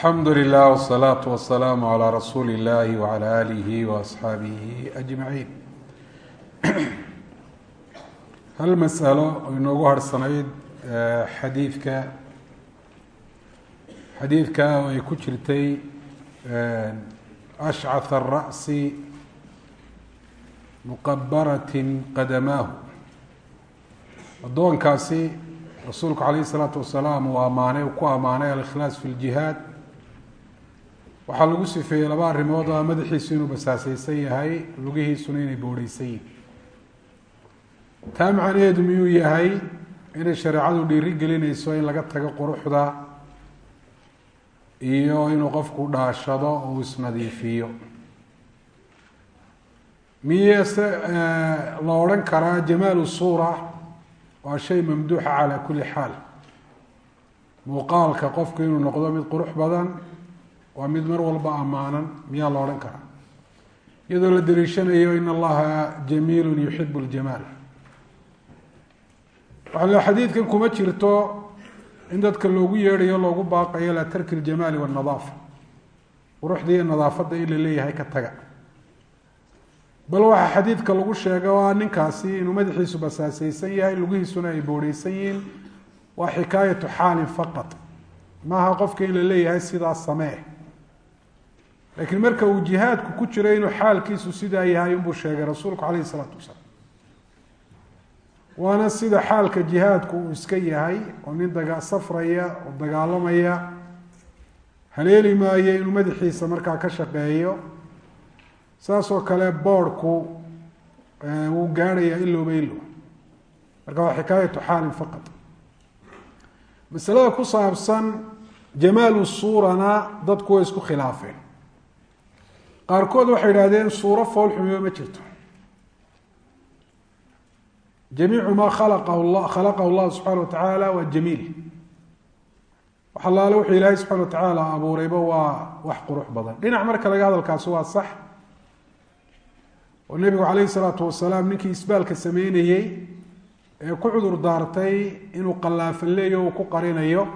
alxamdu lilah wsalaatu wasalaamu calaa rasuuli illahi wacala aalihi waasxaabihi ajmaciin hal masalo oo inoogu harhsanayd xadiidka? Xadiidka oo ay ku jirtay ashcath ara'si muqabaratin qadamaahu. Addoonkaasi rasuulku calayhi isalaatu wasalaam uu ammaanay ku ammaanay alikhlaas fi ljihaad waxaa lagu sifeeyey laba arrimood oo madaxiisu inuu basaasaysan yahay lugihiisuna inay boodheysan yihiin taa macnaheedu miyuu yahay inay shareecadu dhiiri gelinayso in laga tago quruxda iyo inuu qofku dhaashado oo isnadiifiyo? Miye se la odhan karaa jamaalu suura waa shay mamduuxa calaa kulli xaal. Muuqaalka qofku inuu noqdo mid qurux badan waa mid mar walba ammaanan miyaa la odhan karaa? Iyadoo la daliishanayo in allaha jamiilu yuxibu ljamaal waxaa xadiidkan kuma jirto in dadka loogu yeedhayo loogu baaqayo ilaa tarki ljamaali waannadaafa quruxda iyo nadaafadda in la leeyahay ka taga. Bal waxaa xadiidka lagu sheega ah ninkaasi inuu madaxiisu basaasaysan yahay lugihiisuna ay boodheysan yihiin waa xikaayatu xaalin faqad maaha qofka in la leeyahay sidaas samee laakiin marka uu jihaadku ku jiro inuu xaalkiisu sidaa yahay unbuu sheegay rasuulku calayhi isalaatu wasalaam. Waana sida xaalka jihaadku uu iska yahay oo nin daga safraya oo dagaalamaya haleeli maayo inuu madaxiisa markaa ka shaqeeyo. Saas oo kale boorhku wuu gaadhayaa ilowba ilow marka waa xikaayatu xaalin faqad masalada ku saabsan jamaalu suurana dadku way isku khilaafeen qaarkood waxay idhahdeen suuro foolxumiba ma jirto. Jamiicu maa khalaqahu la khalaqahu llahu subxana wa tacaala waa jamiil. Wax allaale wuxuu ilaahay subxana wa tacaala abuurayba waa wax qurux badan. Dhinac marka laga hadalkaasi waa sax. Oo nebigu calayhi salaatu wasalaam ninkii isbaalka sameynayey ee ku cudur daartay inuu qallaafaleeyo uu ku qarinayo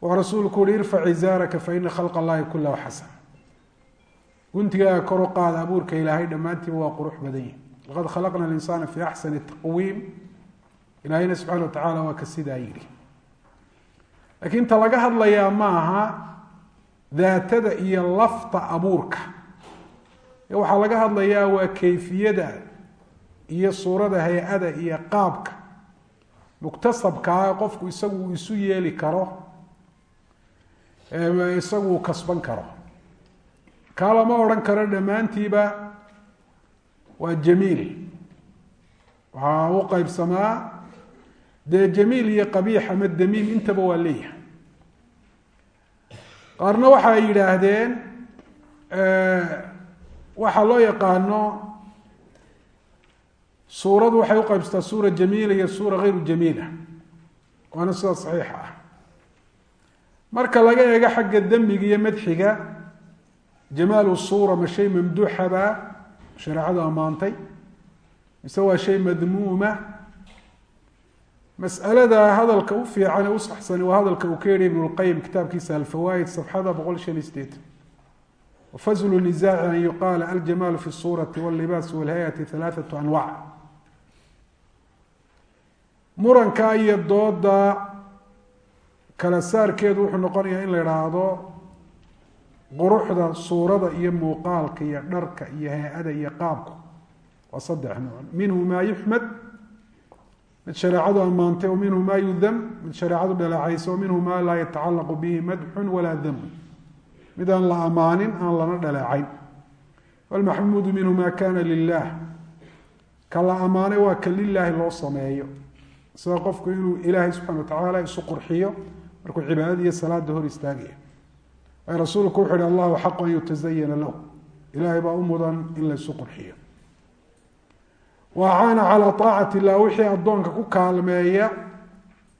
wuxuu rasuulku uhi irfac izaaraka fa ina khalqa allahi kulahu xasan guntigaaga kor u qaada abuurka ilaahay dhammaantiiba waa qurux badan yihi laqad khalaqna alinsaana fi axsani taqwiim. ilaahayna subxana wa tacaala waa ka sidaa yidhi. laakiin ta laga hadlayaa ma aha daatada iyo lafta abuurka. waxaa laga hadlayaa waa kayfiyada iyo suurada hay'ada iyo qaabka. muktasabkaa qofku isagu uu isu yeeli karo isagu uu kasban karo kaa lama odhan karo dhammaantiiba waa jamiil. Waxaa u qeybsamaa dee jamiil iyo qabiix ama damiim intaba waa leeyahay. Qaarna waxa yidhaahdeen waxaa loo yaqaano suuradu waxay uqeybsataa suura jamiila iyo suura hayru jamiila waana sida saxiixa ah. Marka laga eego xagga demiga iyo madxiga jamaalu suura ma shay mamduuxaba shareecadu ammaantay mise waa shay madmuuma mas'alada hadalka u fiican ee u saxsani waa hadalka uu ka yihi ibn lqayim kitaabkiisa alfawaa'id safxada boqol shan iyo sideetan wfazl nizaaci an yuqaala aljamaalu fi suurati wاllibaasi wاlhay-ati halaaثatu anwac muranka iyo dooda kala saarkeedu wuxuu noqonayaa in la idhaahdo quruxda suurada iyo muuqaalka iyo dharka iyo hay'ada iyo qaabku waa saddex nooc minhu maa yuxmad mid shareecadu ammaantay minhu maa yudam mid shareecadu dhaleecaysa minhu maa laa yatacalaqu bihi madxun walaa damun. Mid aan la amaanin aan lana dhaleecayn. Wlmaxmuudu minhu maa kana lilah ka la ammaanay waa ka lilaahi loo sameeyo. Sida qofku inuu ilaahay subxana watacaala isu qurxiyo markuu cibaadada iyo salaada hor istaagaya. ay rasuulku wuxu uhi allahu xaqu an yutazayana lahu. Ilaahay baa u mudan in laysu qurxiyo. Wa acaana calaa aacati illah wixii addoonka ku kaalmeeya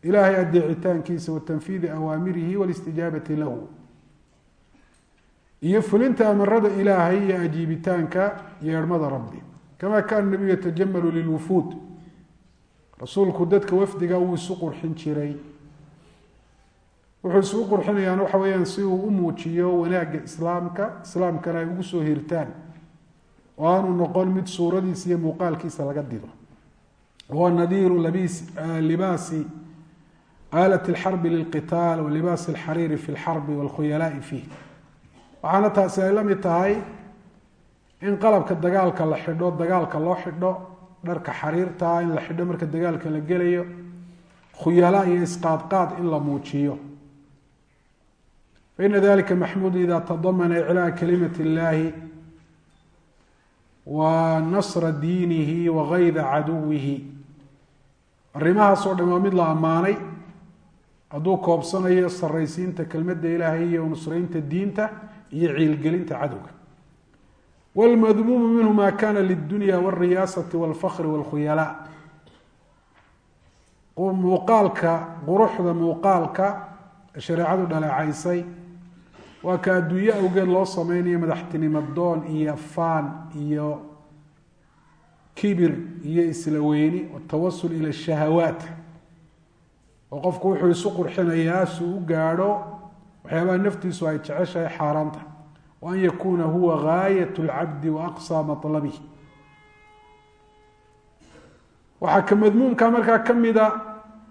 ilaahay adeecitaankiisa wa tanfiidi awaamirihi walistijaabati lahu. Iyo fulinta amarada ilaahay iyo ajiibitaanka yeedhmada rabbi. Kama kaana nabiyu yatajamalu lilwufuud rasuulku dadka wafdiga wuu isu qurxin jiray wuxuu isugu qurxinayaan waxa weeyaan si uu u muujiyo wanaagga islaamka islaamkana ay ugu soo hirtaan. Oo aanu noqon mid suuradiisa iyo muuqaalkiisa laga dido huwa nadiiru libaasi aalat alxarbi lilqitaal wa libaasi alxariiri fi lxarbi walkhuyalaai fiih. Waxaana taasi ay la mid tahay in qalabka dagaalka la xidho dagaalka loo xidho dharka xariirtaa in la xidho marka dagaalka la gelayo khuyala iyo isqaadqaad in la muujiyo faina dalika maxmuud ida tadamana iclaa kalimat اllahi wa nasra diinihi wa gayda caduwihi arrimahaas oo dhan waa mid la ammaanay hadduu koobsanayo saraysiinta kelmadda ilaahay iyo nusraynta diinta iyo ciilgelinta cadowga wlmadmuumu minhu ma kana lidunya wاriyaasati wاlfakri wاlkhuyalaa muuqaalka quruxda muuqaalka shareecadu dhaleecaysay waa ka adduunye awgeed loo sameynayo madaxtinimo doon iyo faan iyo kibir iyo isla weyni watawasul ila shahawaat. Oo qofku wuxuu isu qurxinayaa si u gaadho waxyaabaha naftiisu ay jeceshahay xaaraanta. Wa an yakuuna huwa gaayat lcabdi wa aqsaa maطlabihi waxaa ka madmuumka markaa ka mida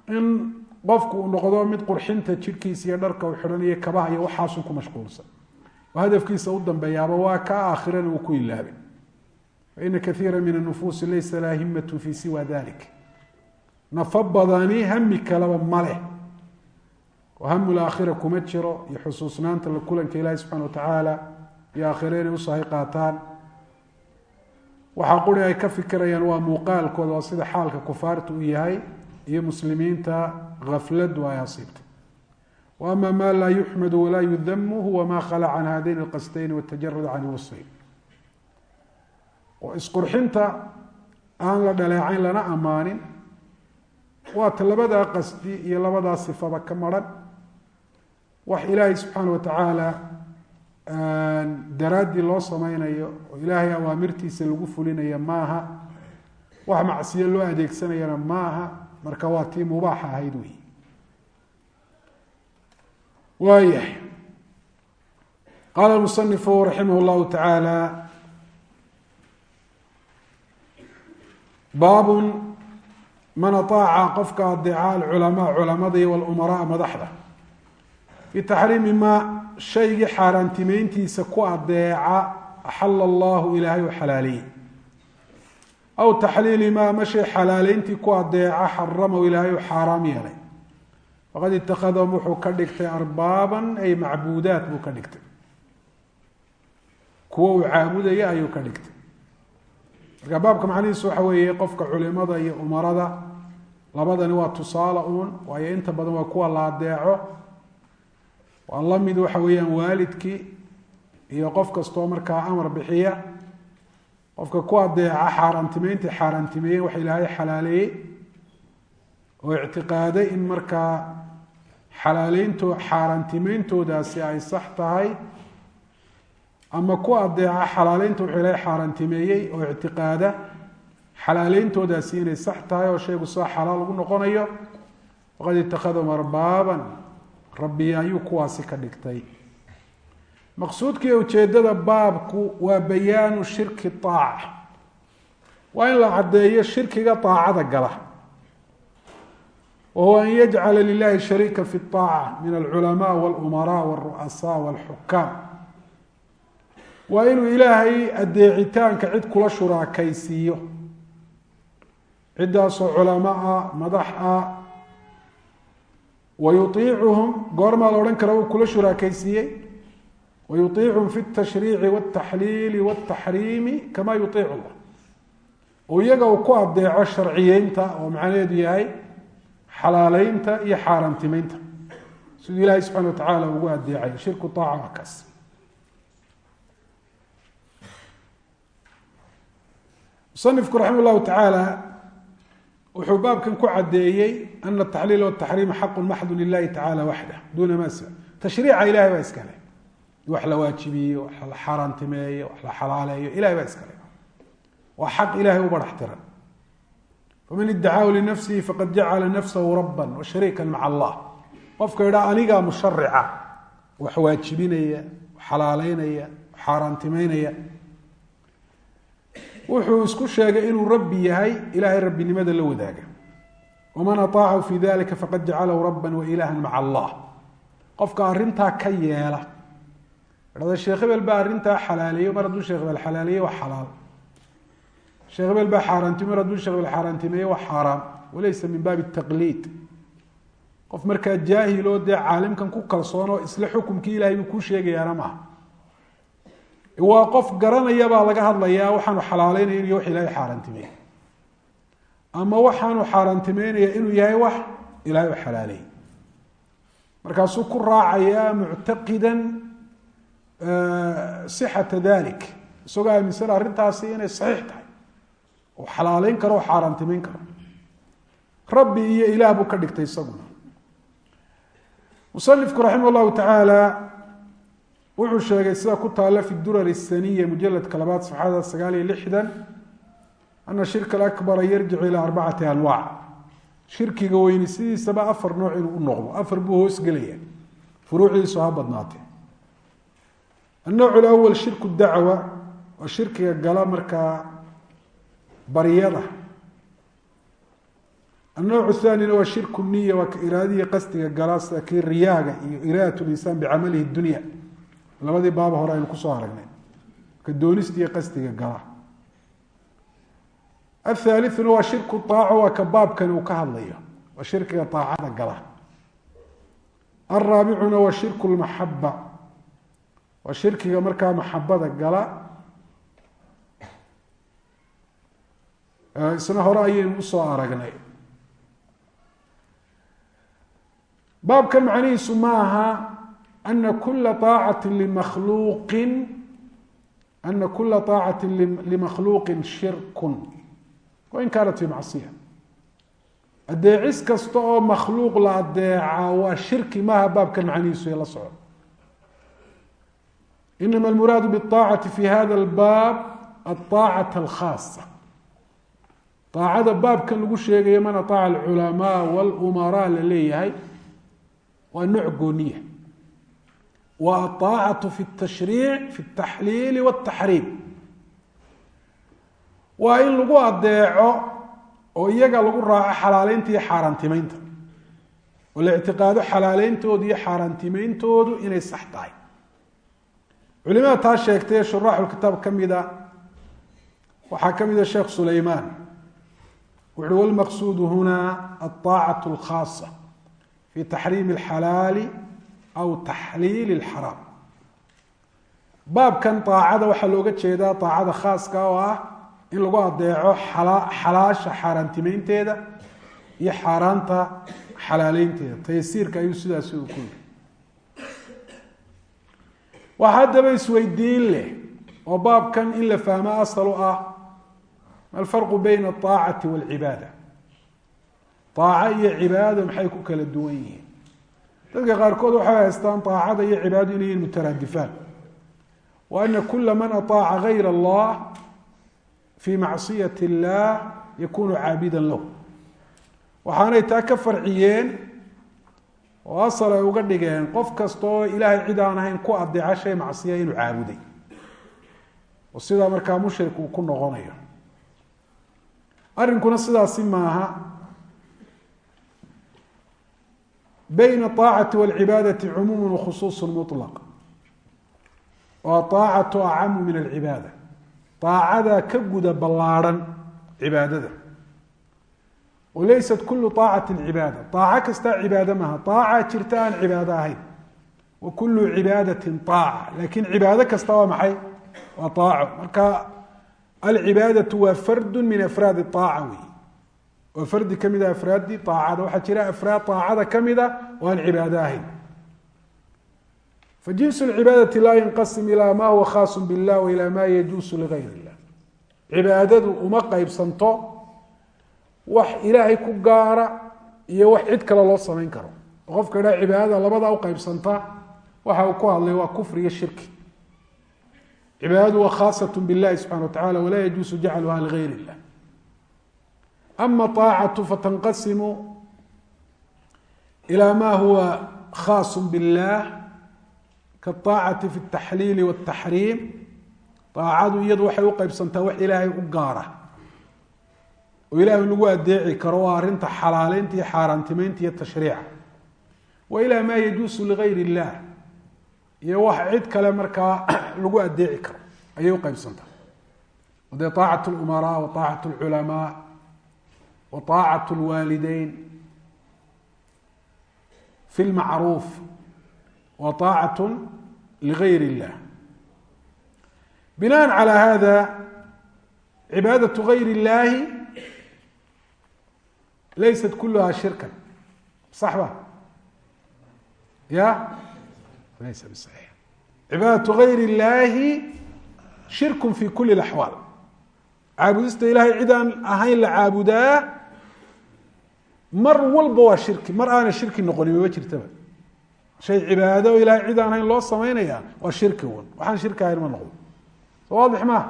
in qofku uu noqdo mid qurxinta jidhkiisa iyo dharka uu xidhanayo kabaha iyo waxaasun ku mashquulsan. Oo hadafkiisa u dambeeyaaba waa ka aakhirana uu ku ilaabay faina kaiira min anufuusi laysa laha himatu fi siwa dalik nafo badani hami kaleba maleh oo hamu laakhira kuma jiro iyo xusuusnaanta la kulanka ilaahi subxana wa tacaala iyo aakhire inay usahay qaataan. Waxaa quri ay ka fikirayaan waa muuqaalkooda waa sida xaalka kufaarta u yahay iyo muslimiinta afladu ay asiibtay ama ma laa yuxmadu walaa yudamu huwa ma khala can hadayn alqasdayn watajarud can wasfayn oo isqurxinta aan la dhaleecayn lana ammaanin waata labadaa qasdi iyo labadaa sifaba ka maran. Wax ilaahay subxaana wa tacaala daraaddii loo sameynayo oo ilaahay awaamirtiisa lagu fulinayo maaha. Wax macsiyo loo adeegsanayana maaha marka waa tii mubaaxa ahayd wey waayahay qaala musanifu raximah llahu tacaala baabun man aaaca qofka adeeca alculamaa culamada iyo walumaraa madaxda. Fii taxriimi maa shaygii xaaraantimeyntiisa ku adeeca axala allahu ilaahay u xalaaleeyey aw taxliili maa ma shay xalaaleyntii ku adeeca xaramahu ilaahay u xaaraam yeelay faqad itakadahum wuxuu ka dhigtay arbaaban ay macbuudaat buu ka dhigtay kuwa uu caabudaya ayuu ka dhigtay marka baabka macnihiisu waxa weeye qofka culimada iyo umarada labadani waa tusaale uun waayo inta badan waa kuwa la adeeco waa la mid waxa weeyaan waalidkii iyo qof kastoo markaa amar bixiya qofka ku adeeca xaaraantimeyntii xaaraantimeeyey waxa ilaahay xalaaleeyey oo ictiqaaday in markaa xalaaleynto xaaraantimeyntoodaasi ay sax tahay ama ku adeeca xalaaleynta wuxuu ilaahay xaaraantimeeyey oo ictiqaada xalaaleyntoodaasi inay sax tahay oo shaygu saa xalaal ugu noqonayo faqad itakadahum arbaaban rabbi ayuu kuwaasi ka dhigtay maqsuudka iyo ujeeddada baabku waa bayaanu shirki aaca waa in la caddeeyo shirkiga aacada gala. Wahuwa an yajcala lilaahi shariika fi aaca min alculamaa walumaraa wاlru'asaa wاlxukaam waa inuu ilaahay adeecitaanka cid kula shuraakaysiiyo. Ciddaasoo culamo ah madax ah wa yuiicuhum goormaa la odhan kara uu kula shuraakaysiiyey wayuiicum fi tashriici wataxliili wataxriimi kamaa yuiicu llah oo iyaga uu ku adeeco sharciyeynta oo macnaheedu yahay xalaaleynta iyo xaaraamtimeynta siduu ilaahay subxana watacaala ugu adeecay shirku aaca waa kaas musanifku raxima llahu tacaala wuxuu baabkan ku cadeeyey ana ataxliil wataxriim xaqu maxdu lilahi tacala waxda duuna ma tashriica ilahay baa iskale wax la waajibiyo wax la xaaraantimeeyo wax la xalaaleeyo ilahay baa iskale waa xaq ilahay u barax tiran faman idacaahu linafsihi faqad jacala nafsahu raba wa shariika maca allah. Qofka idhaa anigaa musharica wax waajibinaya xalaaleynaya xaaraantimeynaya. Wuxuu isku sheegay inuu rabbi yahay ilahay rabbinimada la wadaaga. Waman aaacahu fi dalika faqad jacalahu rabba wailaha maca allah. Qofka arintaa ka yeela hada sheekh hebel baa arrintaa xalaaleeyo mar hadduu sheekh hebel xalaaleeye waa xalaal. Sheekh hebel baa xaaraantimey mar hadduu sheekh hebel xaaraantimeeye waa xaaraam. Walaysa min baabi taqliid. Qof markaa jaahiloo dee caalimkan ku kalsoonoo isla xukumkii ilahay buu kuu sheegayaana maaha waa qof garanaya baa laga hadlayaa waxaanu xalaaleynaya inuu wax ilahay xaaraantimeeye ama waxaanu xaaraantimeynaya inuu yahay wax ilahay u xalaaleeyey markaasuu ku raacayaa muctaqidan sixata dalik. Isagoo aaminsan arrintaasi inay saxiix tahay. Oo xalaaleyn karo oo xaaraantimeyn karo. Rabbi iyo ilaah buu ka dhigtay isaguna. Musanifku raximah llahu tacaala wuxuu sheegay sida ku taalla fi durar isaniya mujaladka labaad safxada sagaal iyo lixdan ana shirka alakbara yarjicu ilaa arbacati anwaac. Shirkiga weyni sidiisaba afar nooc inuu u noqdo. Afar buu hoosgelaya furuucdiisu ha badnaatee النوع الأول شirك الdacوة waa shirkiga gala markaa baryada النوع الثانيna waa shirك النية waa ka iraadihi qasdiga gala sida kii riyaaga iyo iraadat الإنسان bcamalihi الdunya labadii baaba hore aynu kusoo aragnay ka doonistiiyo qasdiga gala الثالثna waa shirك طاaco waa ka baabkani uu ka hadlayo waa shirkiga طaacada gala الرaaبicuna waa shirك المحبة waa shirkiga markaa maxabada gala isna hore ayaynu u soo aragnay. Baabkan macnihiisu ma aha ana kula aacati limakhluuqin ana kula طaacati limakhluuqin shirkun. Wain kaanat fi macsiya. Adeecis kasta oo makhluuq la adeeca waa shirki maaha baabkan macnihiisu ee la socdo inama almuraadu biaacati fi hada albaab aaacat alkhaasa aacada baabkan lagu sheegayo man aaaca alculamaa walumaraa la leeyahay waa nooc gooniya wa aaacatu fi tashriic fi taxliili wataxriim waa in lagu adeeco oo iyaga lagu raaco xalaaleynta iyo xaaraantimaynta oo la ictiqaado xalaaleyntood iyo xaaraantimayntoodu inay sax tahay culimada taa sheegtay ee shuraaxu kitaab ka mida waxaa ka mida sheekh sulaymaan wuxu uhi walmaqsuudu huna aلطaacaة اlkhaasa fi taxriimi اlxalaali aw taxliili اlxaraam baabkan aacada waxaa looga jeedaa aacada khaaska oo ah in lagu adeeco xalaasha xaaraantimeynteeda iyo xaaraanta xalaaleynteeda taysiirka ayuu sidaasi uu ku yiri wax haddaba isweydiin leh oo baabkan in la fahmo asal ah. Ma alfarqu bayna aaacati walcibaada. Aaco iyo cibaada maxay ku kala duwan yihiin? Dadka qaarkood waxay haystaan aacada iyo cibaado inay yihiin mutaraadifaan. Wa ana kula man aaaca gayra allah fii macsiyati اllah yakunu caabidan lahu. Waxaanay taa ka farciyeen oo asal ay uga dhigeen qof kasta oo ilaahay cid aan ahayn ku adeeca shay macsiya inuu caabuday. Oo sidaa markaa mushrik uu ku noqonayo. Arrinkuna sidaasi maaha. Bayna aacati wاlcibaadati cumuum wakhusuus muطlaq oo aacatu acamu min alcibaada aacada ka guda ballaarhan cibaadada laysat kulu aacati cibaada aaco kastaa cibaado maaha aaca jirta aan cibaado ahayn wa kulu cibaadati aaca laakiin cibaado kasta waa maxay waa aaco marka alcibaadatu waa fardu min afraadi aaca wey waa fardi kamida afraadii aacada waxaa jira afraad aacada kamida oo aan cibaado ahayn fajinsu cibaadati laa yanqasim ilaa ma huwa khaasu biاllah wa ilaa ma yajuusu ligayr اllah cibaadadu uma qeybsanto wax ilaahay ku gaara iyo wax cid kale loo samayn karo. Qofka idhaa cibaadada labadaa u qaybsanta waxa uu ku hadlay waa kufriiyo shirki. Cibaadadu waa khaasatu billahi subxana wa tacala walaa yajuusu jacluha ligayr illah ama aacatu fatanqasimu ilaa ma huwa khaasu billah kaaacati fi اtaxliili waاtaxriim aacadu iyadu waxay u qaybsantaa wax ilaahay u gaara oo ilaahay lagu adeeci karo waa arrinta xalaaleynta iyo xaaraantimeynta iyo tashriica. Wa ilaa maa yajuusu ligayr illaah iyo wax cid kale markaa lagu adeeci karo ayay uqeybsanta de aacat lumaraa wa aacat lculamaa wa aacat lwaalideyn fi lmacruuf wa aacat ligayr illah. Binaan calaa hada cibaadatu gayr illaahi laysat kuluhaa shirkan saxba ya laysa bisaxiix cibaadatu gayr illaahi shirkun fi kuli laxwaal caabudista ilaahay cid ahayn la caabudaa mar walba waa shirki mar aana shirki noqonin mama jirtaba shay cibaado o ilahay cid aan ahayn loo samaynayaa waa shirki un waxaan shirki ma noqdo waadix maaha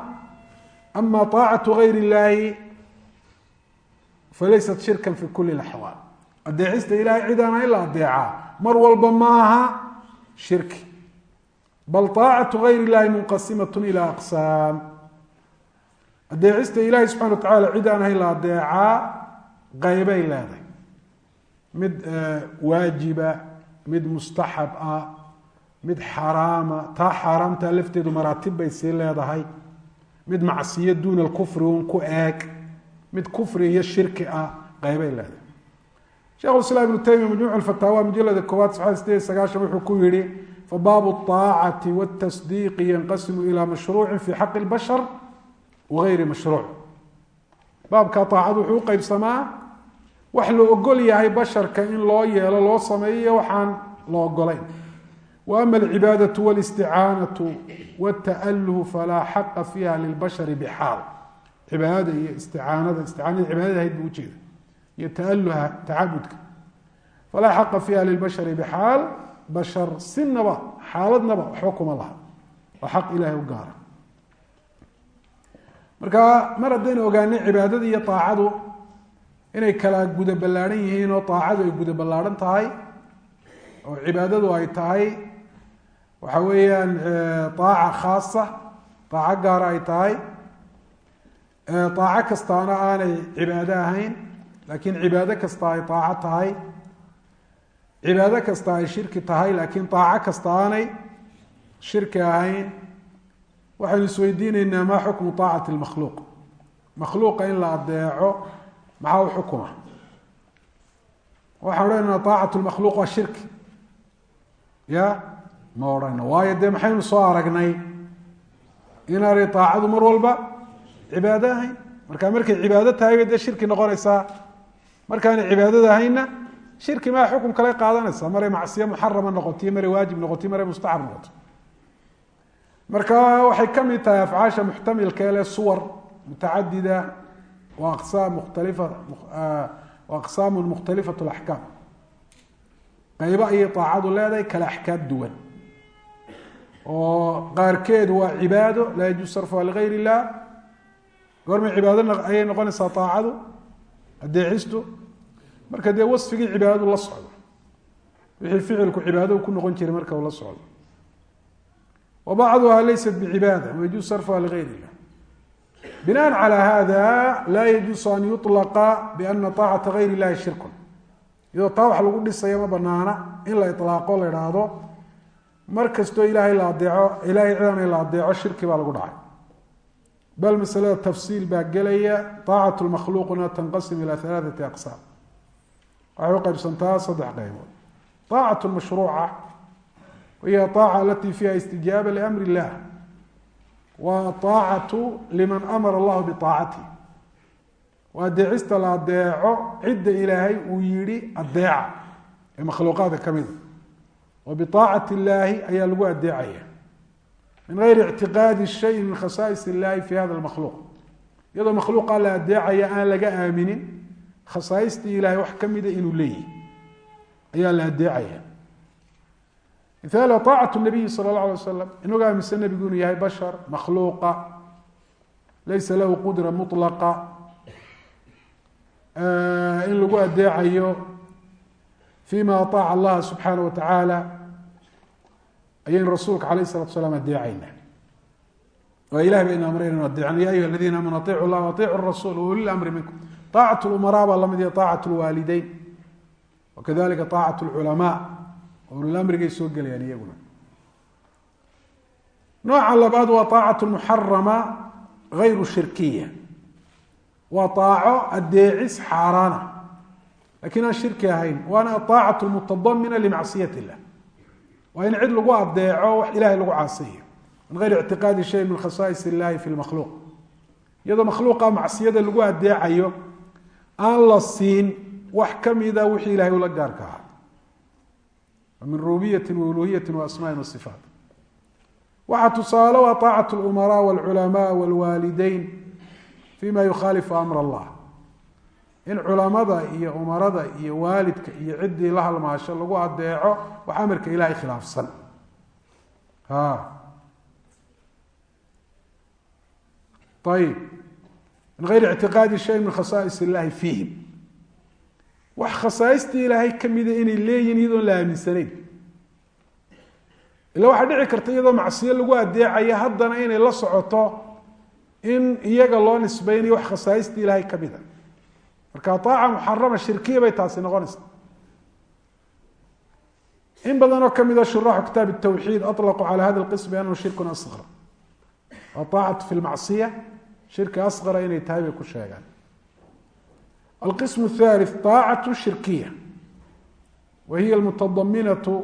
ama aacatu gayr illaahi falaysat shirkan fi kuli laxwaal adeecista ilaahay cidaana in la mar walba ma aha shirki bal aacatu gayr illahi munqasimatun ilaa aqsaam adeecista ilaahay subxana wa tacaala cid ahayn la adeecaa qaybay leedahay mid waajiba mid mustaxab ah mid xaraama taa xaaraamtaa lafteedu maraatib bay sii leedahay mid macsiyo duuna alkufri un ku eeg mid kufri iyo shirki ah qeybay leedahay. Shekhu islaam ibnu taymiya majmuuc fataawa mujalada koowaad saxada sideed sagaashan wuxuu ku yihi fabaabu aacati wtasdiiqi yanqasimu ilaa mashruucin fi xaqi lbashar wagayri mashruuc. Baabka aacadu wuxuu uqeybsamaa wax la ogol yahay basharka in loo yeelo loo sameeyo waxaan la ogolayn. Wa alcibaadatu walisticaanatu wataluhu falaa xaqa fiiha lilbashari bixaal cibaadada iyo isticaanada isticaanada cibaadada ahayd bu ujeeda iyo ta'aluha tacabudka. Falaa xaqa fiiha lilbashari bxaal bashar sinaba xaaladnaba waxba kuma laha. Waa xaq ilahay u gaara. Marka mar haddaynu ogaanay cibaadada iyo aacadu inay kala guda ballaadhan yihiin oo aacadu ay guda ballaadhan tahay oo cibaadadu ay tahay waxa weeyaan aaca khaasa aaco gaara ay tahay aaco kastaana aanay cibaado ahayn laakiin cibaado kasta ay aaco tahay cibaado kasta ay shirki tahay laakiin aaco kasta aanay shirki ahayn waxaynu isweydiineynaa maa xukmu aacati lmakhluuq makhluuqa in la adeeco maxaa u xukuma? Waxaan odhanayna aacat lmakhluuq waa shirki. Ya ma odhanayno waayo dee maxaynu soo aragnay inaanay aacadu mar walba cibaado ahayn. Marka markay cibaado tahay bay dee shirki noqonaysaa. Markaanay cibaadada ahaynna shirki maa xukum kale qaadanaysaa maray macsiye muxarama noqotiyo maray waajib noqotiyo maray mustaxab noqoto. Marka waxay ka mid tahay afcaasha muxtamilka ele suwar mutacadida wa mukhtalifa wa aqsaamu mukhtalifat laxkaam qaybo ayay aacadu leedahay kala axkaam duwan. Oo qaarkeed waa cibaado laa yajuuz sarfuha ligayr illah goorma cibaado ayay noqonaysaa aacadu adeecistu marka dee wasfigii cibaadadu la socdo. Wixii ficilku cibaadou ku noqon jiray marka la socdo. Wa bacduhaa laysat bicibaada wayajuu sarfuha ligayr illah binaan calaa hada laa yajuusu an yulaqa biana aacata gayr illahi shirkun. Iyadoo taa wax lagu dhisaya ma banaana in la ilaaqo la idhaahdo mar kastoo ilaahay la adeeco ilahay cidaana la adeeco shirki baa lagu dhacay bal masalada tafsiil baa gelaya طaacat lmakhluuqna tanqasim ila alaaثati aqsaam waxay u qaybsantaa saddex qaybood طaacat mashruuca wahiy طaaca alati fiiha istijaaba lamri illah wa aacatu liman amara allahu biaacati waa adeecista la adeeco cidda ilaahay uu yihi adeeca ee makhluuqaadka ka mida wa biaacati illaahi ayaa lagu adeecaya min gayri ictiqaadi shayin min khasaais illahi fi hada lmakhluuq iyadoo makhluuqa la adeecaya aan laga aaminin khasaaistii ilahay wax ka mida inuu leeyahy ayaa la adeecaya miaal aacat nabiyi sala اllah alay waslam inagu aaminsan nebigu inuu yahay bashar makhluuqa laysa lahu qudra mulaqa in lagu adeecayo fima aطaaca allaha subxaana wa tacaala ayaynu rasuulka aleyh salatu salaam adeecayna oo ilah baynu amrayna in adeecno ya ayuha aladiina aamanu aicu llah aicu rasuul wa ulil amri minkum. Aacat lumaraa baa la mid iyo aacat lwaalideyn wa kadalika lculamaa oo ululmrigay soo gelayaan iyaguna. Nooca labaad waa aacat muxarama ayru shirkiya. Waa aaco adeecis xaaraana. Lakiin aan shirki ahayn waana aacat mutadamina limaciyat illah waa in cid lagu adeeco wax ilahay lagu caasiyo min ayri ictiqaadi shay min khasais illahi fi makhluuq. Iyadoo makhluuqa macsiyada lagu adeecayo aan la siin wax kamida ah wixii ilahay ula gaarka ahaa min rububiyati wauluhiyati waasmaai waifaat waxaa tusaale waa aacat lumara wlculamaa wlwaalideyn fima yukhaalifu amr allah in culamada iyo umarada iyo waalidka iyo ciddii la halmaasho lagu adeeco wax amarka ilahay khilaafsan. Ayib min gayri ictiqaadi shay min khasaais illahi fiihim. Wax khasaaistii ilaahay kamida inay leeyihiin iyadoon la aaminsanayn. Ila waxaa dhici karta iyadoo macsiyo lagu adeecayo haddana inay la socoto in iyaga loo nisbeynayo wax khasaaistii ilaahay kamida marka aaca muxarama shirkiya bay taasi noqonaysa in badan oo kamida shuraaxu kitaab الtawxiid aطlaqu calى hada اlqism anahu shirkun asqar aacatu fi lmacsiya shirki asqara inay tahay bay ku sheegaan alqism الthalith طaacaة shirkiya wa hiya almutadaminaةu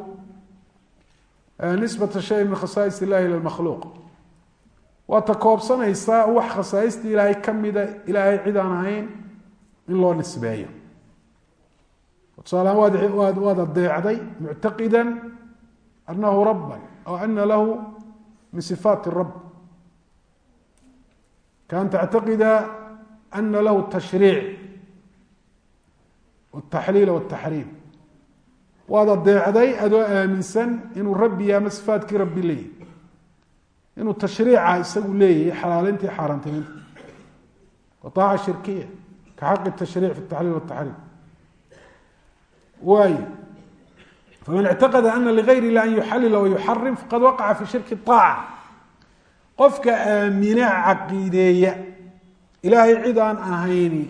nisbata shay min khasaais illahi ilى makhluuq waa ta koobsanaysaa wax khasaaistii ilaahay kamida ilaahay cid aan ahayn in loo nisbeeyo. Tusaalahaan waad waad adeecday muctaqida anahu raba aw ana lahu min sifaati rab kaan tactaqida ana lahu tashriic wataxliil wataxriim waad adeecday adoo aaminsan inuu rabbi ama sifaatkii rabbi leeyahy. Inuu tashriica isagu leeyahay xalaalintii xaaraantiniinta wa aaca shirkiya kaxaqi tashriic fi taxliil wataxriim waay faman ictaqada ana ligayr ilah an yuxalila wayuxarim faqad waqaca fi shirki aaca qofka aamina caqiideeya ilaahay cid aan ahayni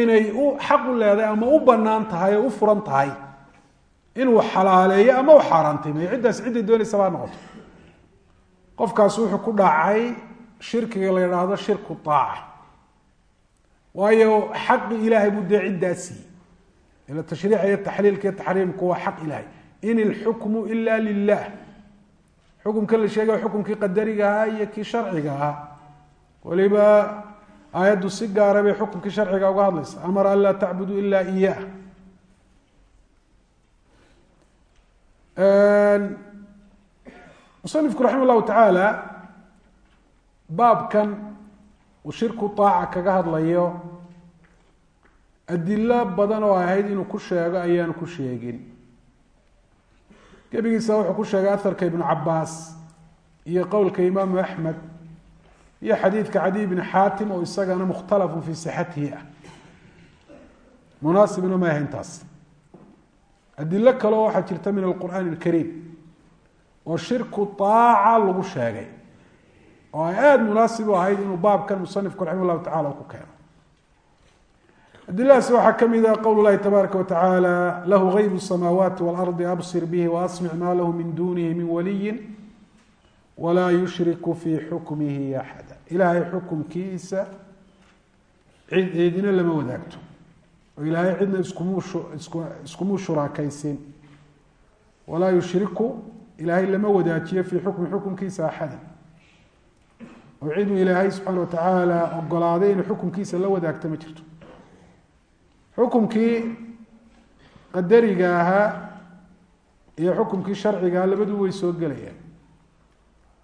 inay u xaq u leedahay ama u bannaan tahay oo u furan tahay inuu xalaaleeyo ama u xaaraantimeeyo ciddaas cidday doonaysa baa noqoto qofkaas wuxuu ku dhacay shirkiga la yidhaahdo shirku aaca waayo xaqi ilaahay buu dee ciddaa siiyey. Ila tashriica iyo taxliilka iyo taxriimku waa xaq ilahay in ilxukmu ila lilah xukumka la sheegay xukumkii qadariga ahaa iyo kii sharciga ahaa waliba aayaddu si gaara bay xukumkii sharciga uga hadlaysa. Amara an laa tacbudu ila iyah musanifku raxima llahu tacaala baabkan shirku aaca kaga hadlayo adilo badan oo ahayd inuu ku sheego ayaanu ku sheegin. Gebigiisa wuxuu ku sheegay aharka ibnu cabaas iyo qowlka imaamu axmed iyo xadiidka cadiy bni xaatim oo isagana mukhtalafun fii sixatihi ah. Munaasibna ma ahayn taas. Adilo kaleo waxaa jirta min alqur'aani alkariim oo shirku aaca lagu sheegay oo aan aada munaasib u ahayd inuu baabkan musanifku raxima allahu ku keeno. Adiladaas waxaa ka mid ah qowl llahi tabaaraka watacaala lahu gaybu samaawaati waalardi absir bihi waasmic maa lahu min dunihi min waliyin walaa yushriku fii xukmihi axada. Ilaahay xukumkiisa cid lama wadaagto. Oo ilaahay cidna iskumuu shuraakaysiin walaa yushriku ilaahay lama wadaajiyo fii xukmi xukunkiisa axada oo ciduu ilaahay subxaana watacaala ogolaaday inay xukumkiisa la wadaagto ma jirto xukumkii qadariga ahaa iyo xukumkii sharcigaha labadu way soo gelayaan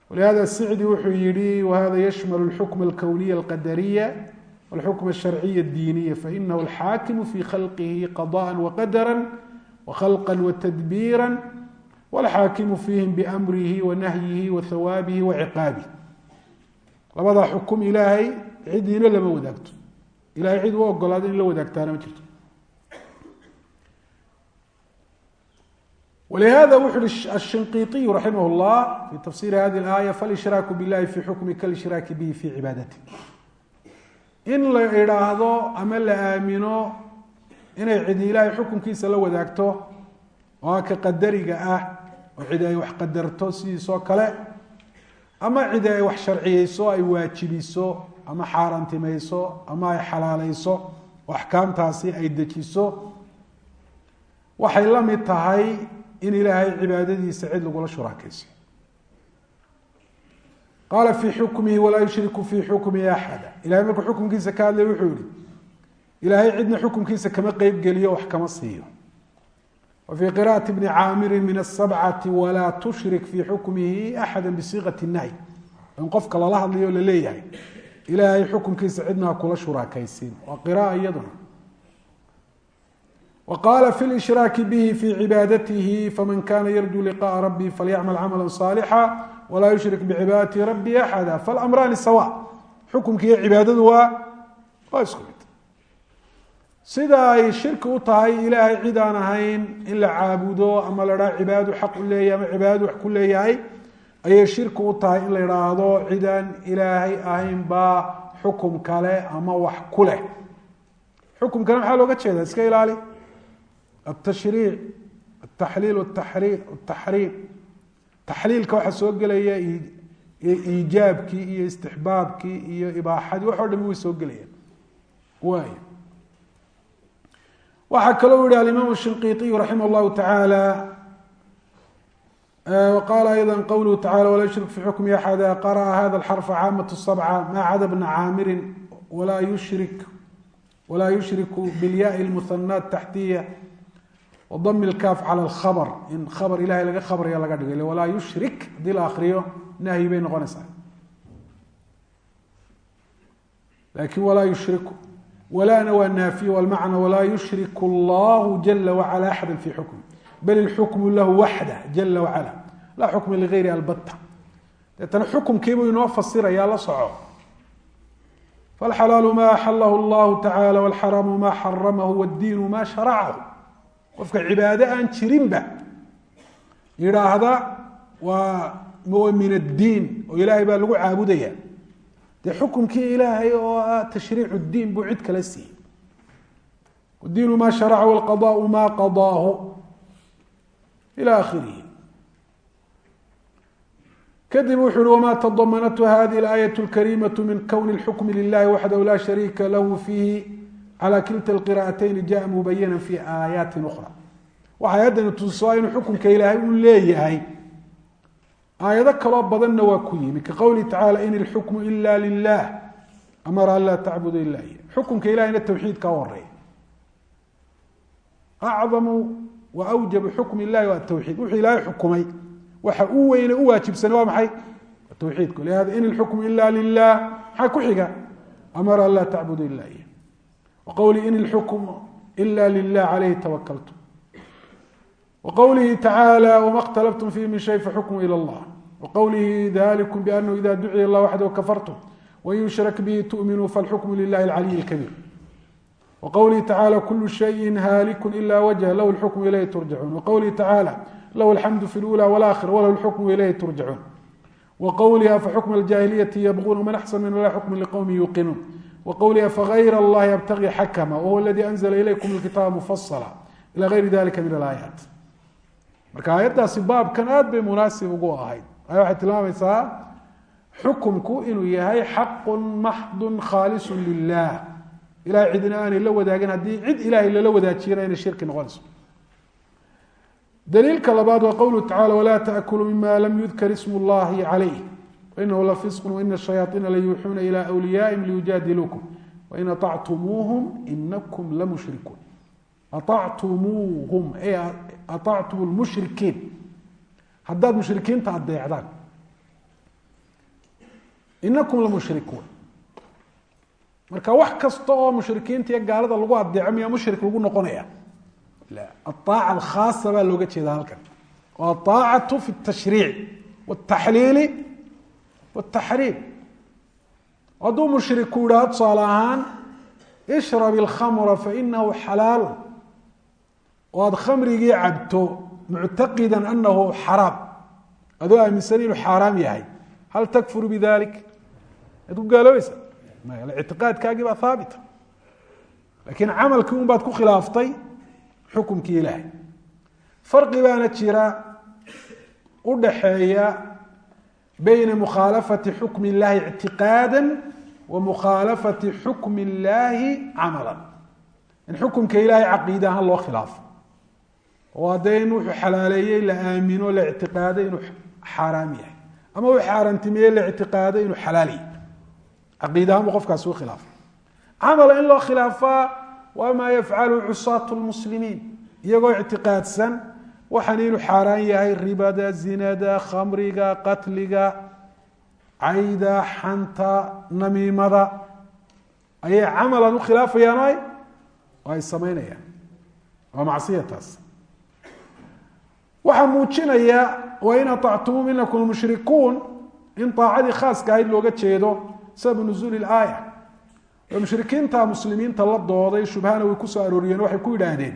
walihada sicdi wuxuu yihi wahada yashmal اlxukm اlkowniya alqadariya wاlxukm الsharciya الdiiniya fainahu alxaakimu fi khalqihi qadaءa waqadara wakhalqa watadbiira wاlxaakimu fiihim bamrihi wanahyihi wahawaabihi waciqaabih labadaa xukum ilaahay cidiina lama wadaagto ilahay cid u ogolaada in la wadaagtaana ma jirto ولهذا وxu hi الشhinقiطي رaحimه الlah في تفsيr hadi الآية فالإشhراaك bالlahi في xukmi kالإشhراaki bه في cibaadati in la idhaahdo ama la aamino inay cidi ilaahay xukunkiisa la wadaagto oo ka qadariga ah oo cidi ay wax qadarto sidiisoo kale ama cidi ay wax sharciyeyso ay waajibiso ama xaaraantimayso ama ay xalaaleyso oo axkaamtaasi ay dejiso waxay la mid tahay in ilaahay cibaadadiisa cid lagula shuraakayso qaala fii xukmihi walaa yushriku fii xukmihi axada. Ilahay markuu xukumkiisa ka hadlay wuxuu yihi ilaahay cidna xukumkiisa kama qeyb geliyo wax kama siiyo wa fii qira'ati bni caamiri min asabcati walaa tushrik fii xukmihi axada bisiiqati nahyi in qofka lala hadlayo o la leeyahay ilaahay xukumkiisa cidna ha kula shuraakaysiin waa qira'a iyaduna وqاl في الإشhراaك bه في عباadته fmن kاna يرجو لقاء ربه فlyعمل cملا صالحا وlا يشhرك بعباadة ربي أحدا فالأمrاni sواء xukuمki iyo cibaadadu waa waa isku mid sida ay shirki u tahay ilaahay cid aan ahayn in la caabudo ama la dhaha cibaadu xaq u leeyahay ama cibaadadu wax ku leeyahay ayay shirki u tahay in la idhaahdo cidaan ilaahay ahayn baa xukum kale ama wax ku leh. Xukum kale maxaa looga jeedaa? Iska ilaali. Atashriic ataxliil tarii taxriim taxliilka waxaa soo gelaya iijaabkii iyo istixbaabkii iyo ibaaxadii wax o dhami way soo gelayaan waay waxaa kaloo yihi alimam الشhinqiطiي رaحimه الlahu taعaalى وqال أيضا qwlه taعالى ولا يشhرك في xكم أحدا قرأ hذا الحرف cاamة السبعة mا cdى بن cاamiri وlaa yushrik وlaa yushrik bالyاء المثنى التحتية wdm اkaaf calى اkhabr in khabr ilahay laga khabraya laga dhigay walaa yushrik haddii la akriyo nahyi bay noqonaysaa lakin walaa yushriku walana waa naafiye wlmacna walaa yushrik allahu jala wacala axada fi xukm bal ilxukmu lahu waxda jala wacala laa xukma ligayri albatta deetana xukumkiibuu inoo fasiraya la soco falxalaalu ma axalahu llahu tacala walxaraamu ma xaramahu wddiinu ma sharacahu qofka cibaado aan jirinba yidhaahda waa min addiin oo ilaahay baa lagu caabudaya dee xukumkii ilaahay oo ah tashriic diin buu cid kala siiyey diinu ma sharaca wlqadaau ma qadaahu ila akhirihi kadib wuxu uhi wma tadamanathu hadihi اlaayaة اlkariimaة min kwni اlxukmi lilahi waxdahu la shariika lahu fiihi calى kilta اlqira'atayn jaءa mubayana fi aayaati ukra waxay aayadani tusaa inuu xukunka ilaahay u leeyahay aayado kaloo badanna waa ku yimi ka qowlihi tacala in ilxukmu ila lilah amara an laa tacbudu ila iya xukunka ilahayna tawxiidka horeeya acdamu wa awjabu xukm illahi waa tawxiid wuxuu ilaahay xukumay waxa u weyne u waajibsana waa maxay tawxiidku lihada in ilxukmu ila lilah maxaa ku xiga amara an laa tacbudu ila iya wa qowlihi in ilxukm ila lilah calayhi tawakaltu wa qowlihi tacaalى wma اkhtalftm fihi min shay faxukmu ilى اllah wqowlihi dalikum bianahu ida duciya allah waxdahu kafartum wain yushrak bihi tuminuu falxukmu lilahi alcaliy اlkabiir wqowlihi tacaala kulu shayin haalikun ila wajh lahu lxukmu ilayhi turjacuun waqowlihi tacaala lahu alxamdu fi lula walakhira walahu lxukmu ilayhi turjacuun waqowlihi afaxukma aljaahiliyati yabquuna man axsan min lah xukmin liqowmi yuuqinuun waqowlihi afagayra allahi abtagi xakma wahuwa aladi anzla ilaykum lkitaaba mufasla ila gayri dalika min alaayaat marka aayaddaasi baabkan aad bay munaasib ugu ahayd aya waxay tilmaamaysaa xukumku inuu yahay xaqu maxdun khaalisu lilah ilahay cidina aanay la wadaagin haddii cid ilaahay lala wadaajiyana inay shirki noqonayso. Daliilka labaad waa qowluhu tacala walaa taأkuluu mima lam yudkar ismu اllahi calayh wainahu lafisqun waina shayaaiina layuuxuuna ila wliyaaihim liyujaadiluukum wain aactumuuhum inakum lamushrikuun aactumuuhum ay aactum lmushrikiin haddaad mushrikiinta adeecdaan inakum lamushrikuun marka wax kasta oo mushrikiinta iyo gaalada lagu adeeco miyaa mushrik lagu noqonaya la. Aaaca alkhaasa baa looga jeedaa halkan. Oo aaacatu fi tashriic wataxliili wataxriim hadduu mushriku idhaha tusaale ahaan ishrab ilkhamra fainahu xalaalu oo aada khamrigii cabto muctaqida anahu xaraam. Adoo aaminsan inuu xaaraam yahay. Hal takfuru bidalik ad ku gaaloobaysa ictiqaadkaagii baa haabita laakiin camalkii un ku khilaaftay xukumkii ilaahay. Farqi baana jira u dhaxeeya bayna mukhaalafati xukmi اllahi ictiqaada wa mukhaalafati xukmi اllahi camala in xukumka ilaahay caqiida ahaan loo khilaafo oo haddee in wuxuu xalaaleeyey la aamino la ictiqaaday inuu xaaraam yahay. Ama uu xaaraantimeeyey la ictiqaaday inuu xalaal yahay caqiida ahaan buu qofkaasi u khilaafay camala in loo khilaafaa waa yafcalu cusaatu lmuslimiin iyagoo ictiqaadsan waxaan inuu xaaraan yahay ribada zinada khamriga qatliga cayda xanta namiimada. Ayay camalan u khilaafayaan oo ay samaynayaan. Waa macsiyataas waxaa muujinaya wain aطactumum inakum mushrikuun. In aacadii khaaska ahayd looga jeedo sababu nuzuuli اlaaya oo mushrikiinta muslimiinta la dooday shubhana way ku soo arooriyeen waxay ku yidhaahdeen.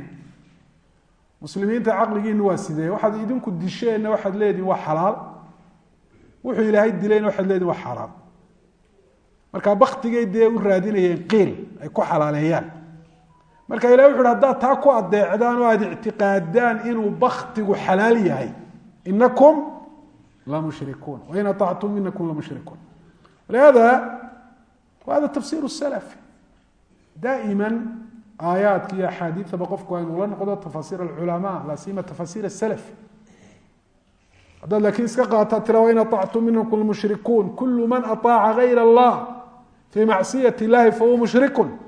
Muslimiinta caqligiinu waa sidee? Waxaad idinku disheenna waxaad leedihin waa xalaal. Wuxuu ilaahay dilayna waxaad leedihin waa xaaraam marka baktigay dee u raadinayeen qiil ay ku xalaaleeyaan marka ilah wuxu uhi haddaad taa ku adeecdaan oo aada ictiqaadaan inuu baktigu xalaal yahay inakum lamushrikuun wain aactum inakum lamushrikuun walihada wahada tafsir salaf. Daa'ima aayaadka iyo axaadiidaba qofku waa inula noqdo tafaasiir alculamaa laasima tafaasiir asalaf haddaad laakiin iska qaataa tira wain aactum minakum lmushrikuun kulu man aaaca gayr allah fii macsiyat illahi fahuwa mushrikun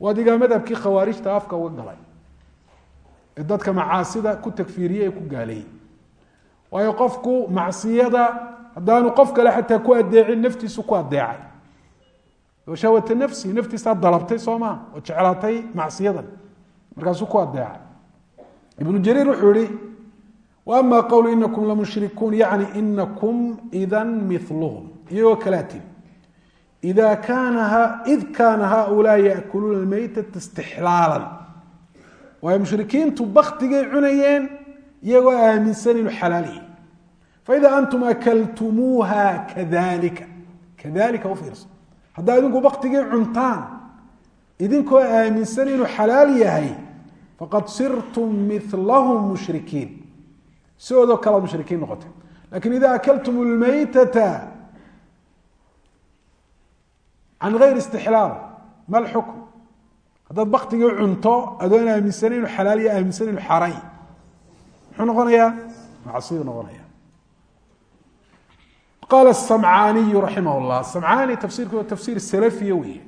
wadigaa madhabkii khawaarijta afka uga galay ee dadka macaasida ku takfiiriyey ee ku gaaleeyey waayo qofku macsiyada haddaanu qof kale xataa ku adeecin naftiisu ku adeecay shahwata nafsi naftiisaa dalabtay soo maa oo jeclaatay macsiyadan markaasuu ku adeecay ibnu jariir wuxuu yihi wa qowlu inakum lamushrikuun yacni inakum idan miluhum iyagoo kalaatin ida kaana id kaana haulaa yaakuluuna almeytata istixlaalan waayo mushrikiintu baktigay cunayeen iyagoo aaminsan inuu xalaal yahay faida antum akaltumuuha kadalika kadalika ufiirso haddaa idinku baktigii cuntaan idinkoo aaminsan inuu xalaal yahay faqad sirtum milahum mushrikiin sidoodoo kalead mushrikiin noqotay laakiin ida akaltum lmeytata can gayri istixlaal. Ma lxukm haddaad baktigii cunto adoon aaminsan inuu xalaal ya aaminsan inuu xaaraan muxuu noqonayaa? Macsiyu noqonaya. Qaala samcaaniyu raximah llah samcaani tafsirku tafsiir salafiya wey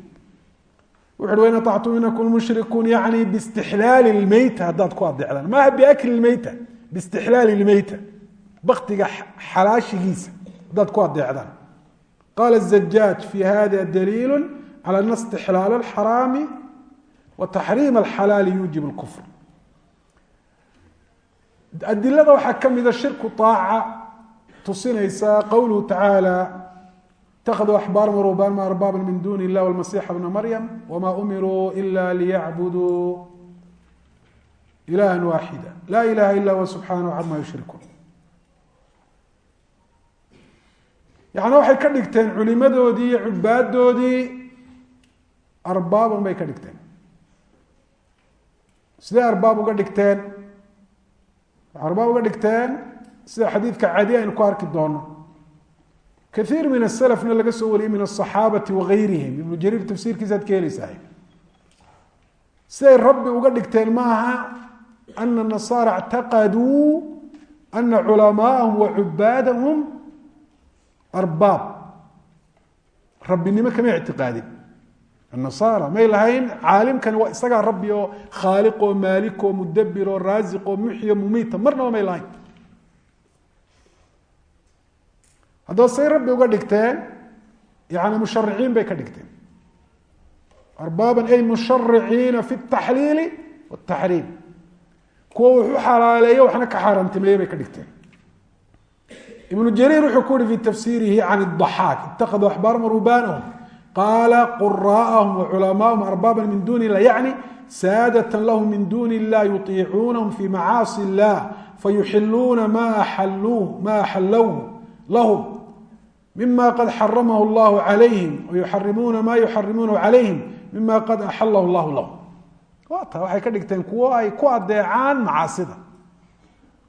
wuxu uhi wain aطactum inakum mushrikuun yacni biistixlaali lmeyta haddaad ku adeecdaan maaha biakli lmeyta biistixlaali lmeyta baktiga xalaashigiisa. Haddaad ku adeecdaan qala الزجاج في hada dليil عlى أن استحlاaل الحrاam وتxrيم الحلاal yuجib الكفr adilada waxaa kamida shirku طاaca tusinaysa qowluhu taعaalى اتkhذوا أحbاarm رهbاnma أrbاbا min dun الlah والمaسيح بن mريم وma أmiruu إla liyعbuduu إلaha waaxida la إlaha ilا هو سubحanه عma يشhrikun yani waxay ka dhigteen culimadoodii iyo cubaadoodii arbaaban bay ka dhigteen. Sidee arbaab uga dhigteen? Arbaab uga dhigteen sida xadiidka cadi aynu ku arki doono. Kaiir min asalafna laga soo wariyey min asaxaabati wageyrihim ibnu jariir tafsiirkiisaad ka heleysahay siday rabbi uga dhigteen maaha ana nasaara اctaqaduu ana culamaahum wa cubaadahum arbaab rabbinimo kama ictiqaadin annasaara may lahayn caalimkani waa isagaa rabbi oo khaaliq oo maalik oo mudabir oo raasiq oo muxyi o mumiita marnaba may lahayn haddaba say rabbi uga dhigteen yani mushariciin bay ka dhigteen arbaaban ay mushariciina fi اtaxliili wاtaxriim kuwa wuxu xalaaleeyo waxna ka xaaraantimeeye bay ka dhigteen ibnu jariir wuxuu ku yihi fi tafsiirihi can الضaxaak itakaduu axbaarahum rubanahum qaala quraa'ahum waculamaahum arbaaba min duni illah yacni saadata lahum min duni illah yuطiicuunahum fi macaasi illah fayuxiluuna ma axaluu ma axallowhu lahum mima qad xaramahu llahu calayhim wayuxarimuuna ma yuxarimuunahu calayhim mima qad axalahu llahu lahum waata waxay ka dhigteen kuwo ay ku adeecaan macaasida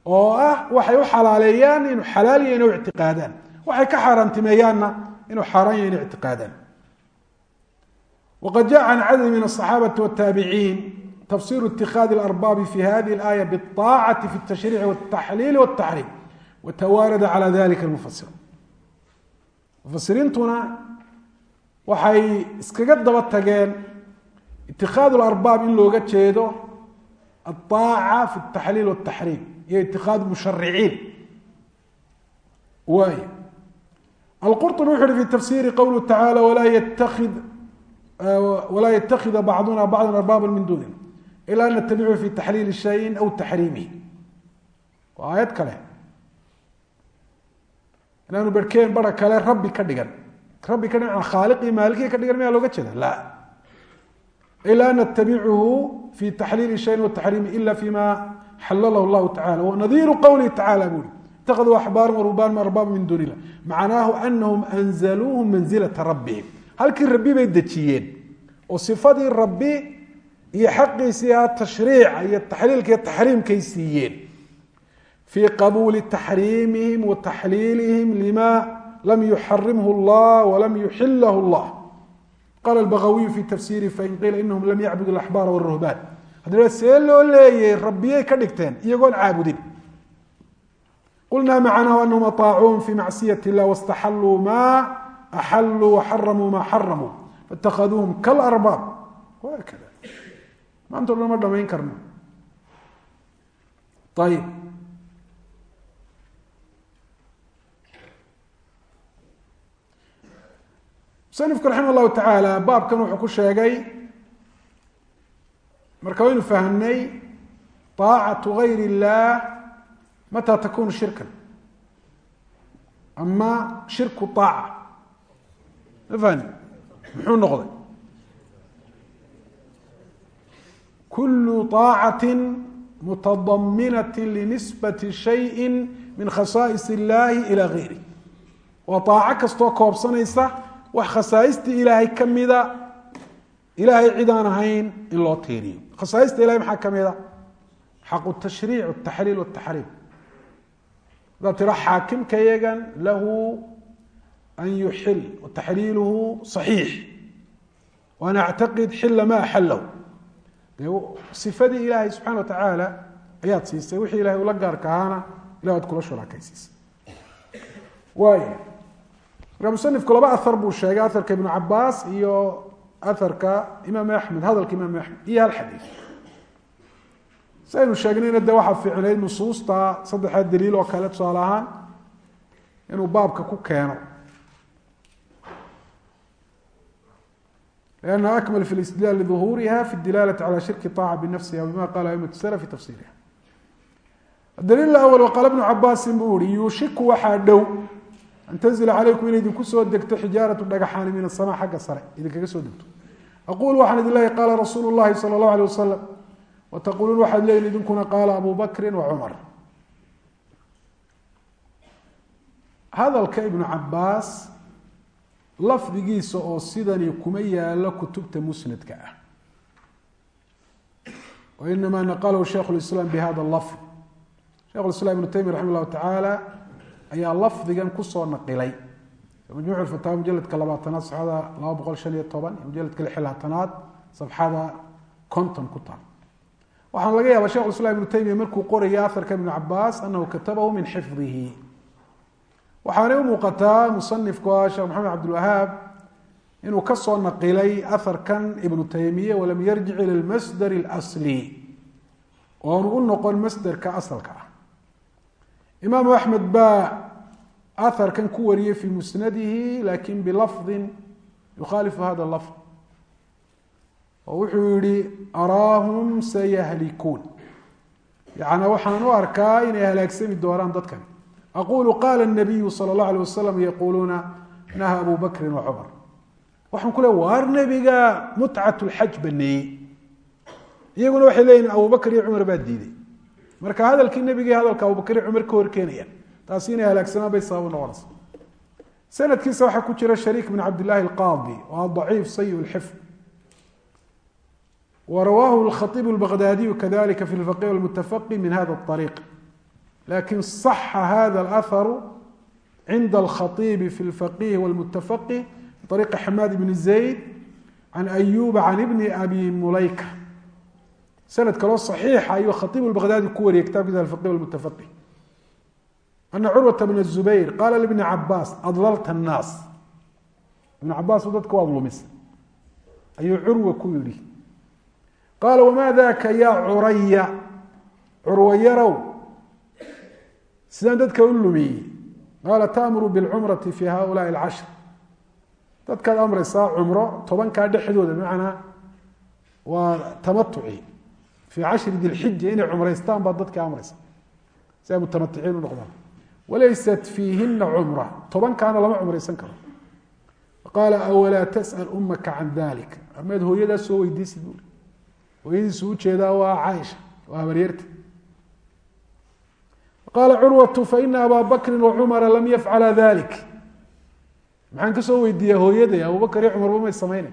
oo ah waxay u xalaaleeyaan inuu xalaal yahy inay ictiqaadaan waxay ka xaaraantimeeyaanna inuu xaaraan yahy inay ictiqaadaan wqad jaء can cadad min الصaxaabaةi والtaabiciin tafsir اtikhaadi اlarbaabi fi hadihi اlaaya bالطaacati fi الtashriici والtaxliili والtaxriim watawaarada calى dalika اlmufasir mufasiriintuna waxay iskaga daba tageen itikhaad اlarbaab in looga jeedo aلطaaca fi الtaxliil والtaxriim iyo itikhaad mushariciin waay alqurطbi wuxu uhi fi tafsiri qowluhu tacaalى walaa ytakida bacduna bacda arbaaba min dunina ila an fi taxliili shayin aw taxriimihi. Waa aayad kale. Inaanu berhkeen bara kale rabbi ka dhigan. Rabbi ka dhigan khaaliqii maalikii ka dhigan miyaa looga jeeda la ila an natabichu fi taxliili shayin wataxriimihi ila fima xalalahu llahu tacala wanadiiru qowlihi tacala buri itakaduu axbaaran warubaan arbaaba min illah macnaahu anahum anzaluuhum manzilata rabbihim. Halkii rabbi bay dejiyeen oo sifadii rabbi iyo xaqiisii tashriica iyo taxliilka iyo taxriimkay siiyeen. Fii qabuuli taxriimihim wa taxliilihim lima lam yuxarimhu llah walam yuxilahu llah. Qaala bagawiyu fi tafsiri fain qiila inahum lam yacbudu axbaara wruhbaan haddii see loo leeyay rabbiyay ka dhigteen iyagoon caabudin. Qulnaa macnaahu anahum ataacuuhum fi macsiyat illah wastaxaluu ma axaluu waxaramuu maa xaramuu faاtakhaduuhum kalarbaab hakada maanta o dhan ma dhamayn karno. Ayib musanifku raximah llahu tacaala baabkan wuxuu ku sheegay marka waynu fahamnay طaacatu gayr اllah mata takunu shirkan ama shirku طaaca mafahni muxuu noqday kulu طaacati mutadaminati linisbati shayi min khasaais اllahi ilى gayri waa طaaco kastoo koobsanaysa wax khasaaistii ilaahay ka mida ilaahay cid aan ahayn in loo tiiriyo khasaaista ilahay maxaa ka mid a xaqu tashriic taxliil taxriim haddaad tira xaakimka yagan lahu an yuxil taxliiluhu صaxiix an actaqid xila ma axalahu de sifadii ilaahay subxana wa tacaala ayaad siisay wixii ilahay ula gaarka ahaana ilah ad kula shuraakaysiisay waay marka musanifku laba aar buu sheegay aarka ibnu cabaas iyo aharka imaam axmed hadalka imaam axmed iyo hal xadiid si aynu sheegnayna de waxaa fiicnayd nusuusta saddexdaa daliil oo kale tusaale ahaan inuu baabka ku keeno لأنha أكmل في الاستدلال لظهورha في الدلالة على شhirك طاعة بنفسha بma qال أئمة السلف في تفsيرha الدليل الأول وqال بن cabاsi buu yihi yuushiku waxaa dhow an tanzila calaykum inay idinku soo degto xijaaratu dhagaxaani min asama xagga sare idinkaga soo degto aqul waxaan idin leeyahy qaala rasuulu llahi sala allahu alay wasalam wa taquuluun waxaad leeyihiin idinkuna qaala abu wa cumar hadalka ibnu cabaas lafdigiisa oo sidani kuma yaalo kutubta musnadka ah wainama naqalahu shaikh lislaam bihada lafd shaikh islam ibnu taymiya raximah llahu tacaala ayaa lafdigan ku soo naqilay. Majmuc fataawa mujaladka labaatanaad safxada laba boqol shan iyo toban iyo mujaladka lix labaatanaad safxada konton ku taal. Waxaana laga yaaba shekh islam ibnu taymiya markuu qoraya aharka ibnu cabaas anahu katabahu min xifdihi. Waxaanay u muuqataa musanifku sheekh maxamed cabdilwahaab inuu ka soo naqilay aharkan ibnu taymiya walam yarjic ila lmasdar اlasli oonu u noqon masderka asalka imaamu axmed baa aharkan ku wariyey fi musnadihi laakiin bilafdin yukhaalifu hada lafd. Oo wuxuu yihi araahum sayahlikuun yana waxaan u arkaa inay halaagsami doonaan dadkan. Aqulu qala nabiyu sala اllahu alay wasalam yaquluuna naha abu wa cumar waxaan ku le waar nebiga mutcat lxaj baneeyey iyaguna waxay leeyihiin abu bakr iyo cumar baa diiday marka hadalkii nebige hadalka abubakr cumar ka horkeenaya taasi inay halaagsamaan bay sabab unoqonaysa sanadkiisa waxaa ku jira shariik bin cabdillahi alqaadi oo ah adaciif sayi lxifd warawaahu lkhaiib lbaqdaadiyu kadalika fi lfaqih wlmutafaqi min hada ariiq laakiin saxa hada alaharu cinda alkhaiibi fi lfaqih wlmutafaqi ariiqi xamaad ibni zayd can ayuba can ibni abi mulayka sanad kaloo saxiixa ayuu khaiib lbaqdaadi ku wariyay kitaabkiisa alfaqih almutafaqih ana curwata bna zubayr qaala libni cabaas adlalta annaas ibn cabaasu dadka waad lumis ayuu curwa ku yidhi qaala wamaa daaka yaa curaya curwa yarow sidaan dadka u lumiyey qaala taamuru bilcumrati fi haulaai alcashr dadkaad amraysaa cumro tobankaa dhexdooda fii cashri dilxija inay cumraystaan baad dadka amraysa si ay mutamaticiin u noqdaan walaysat fiihina cumra tobankaana lama cumraysan karo qaala awalaa tas'al umaka can dalik amaad hooyadaa soo weydiisid buuri hooyadiisu u jeedaa waa caaisha waa habaryarta qaala curwatu faina abaa bakrin wacumara lam yafcala dalik maxaan ka soo weydiiyaa hooyaday abubakar iyo cumarba may samayna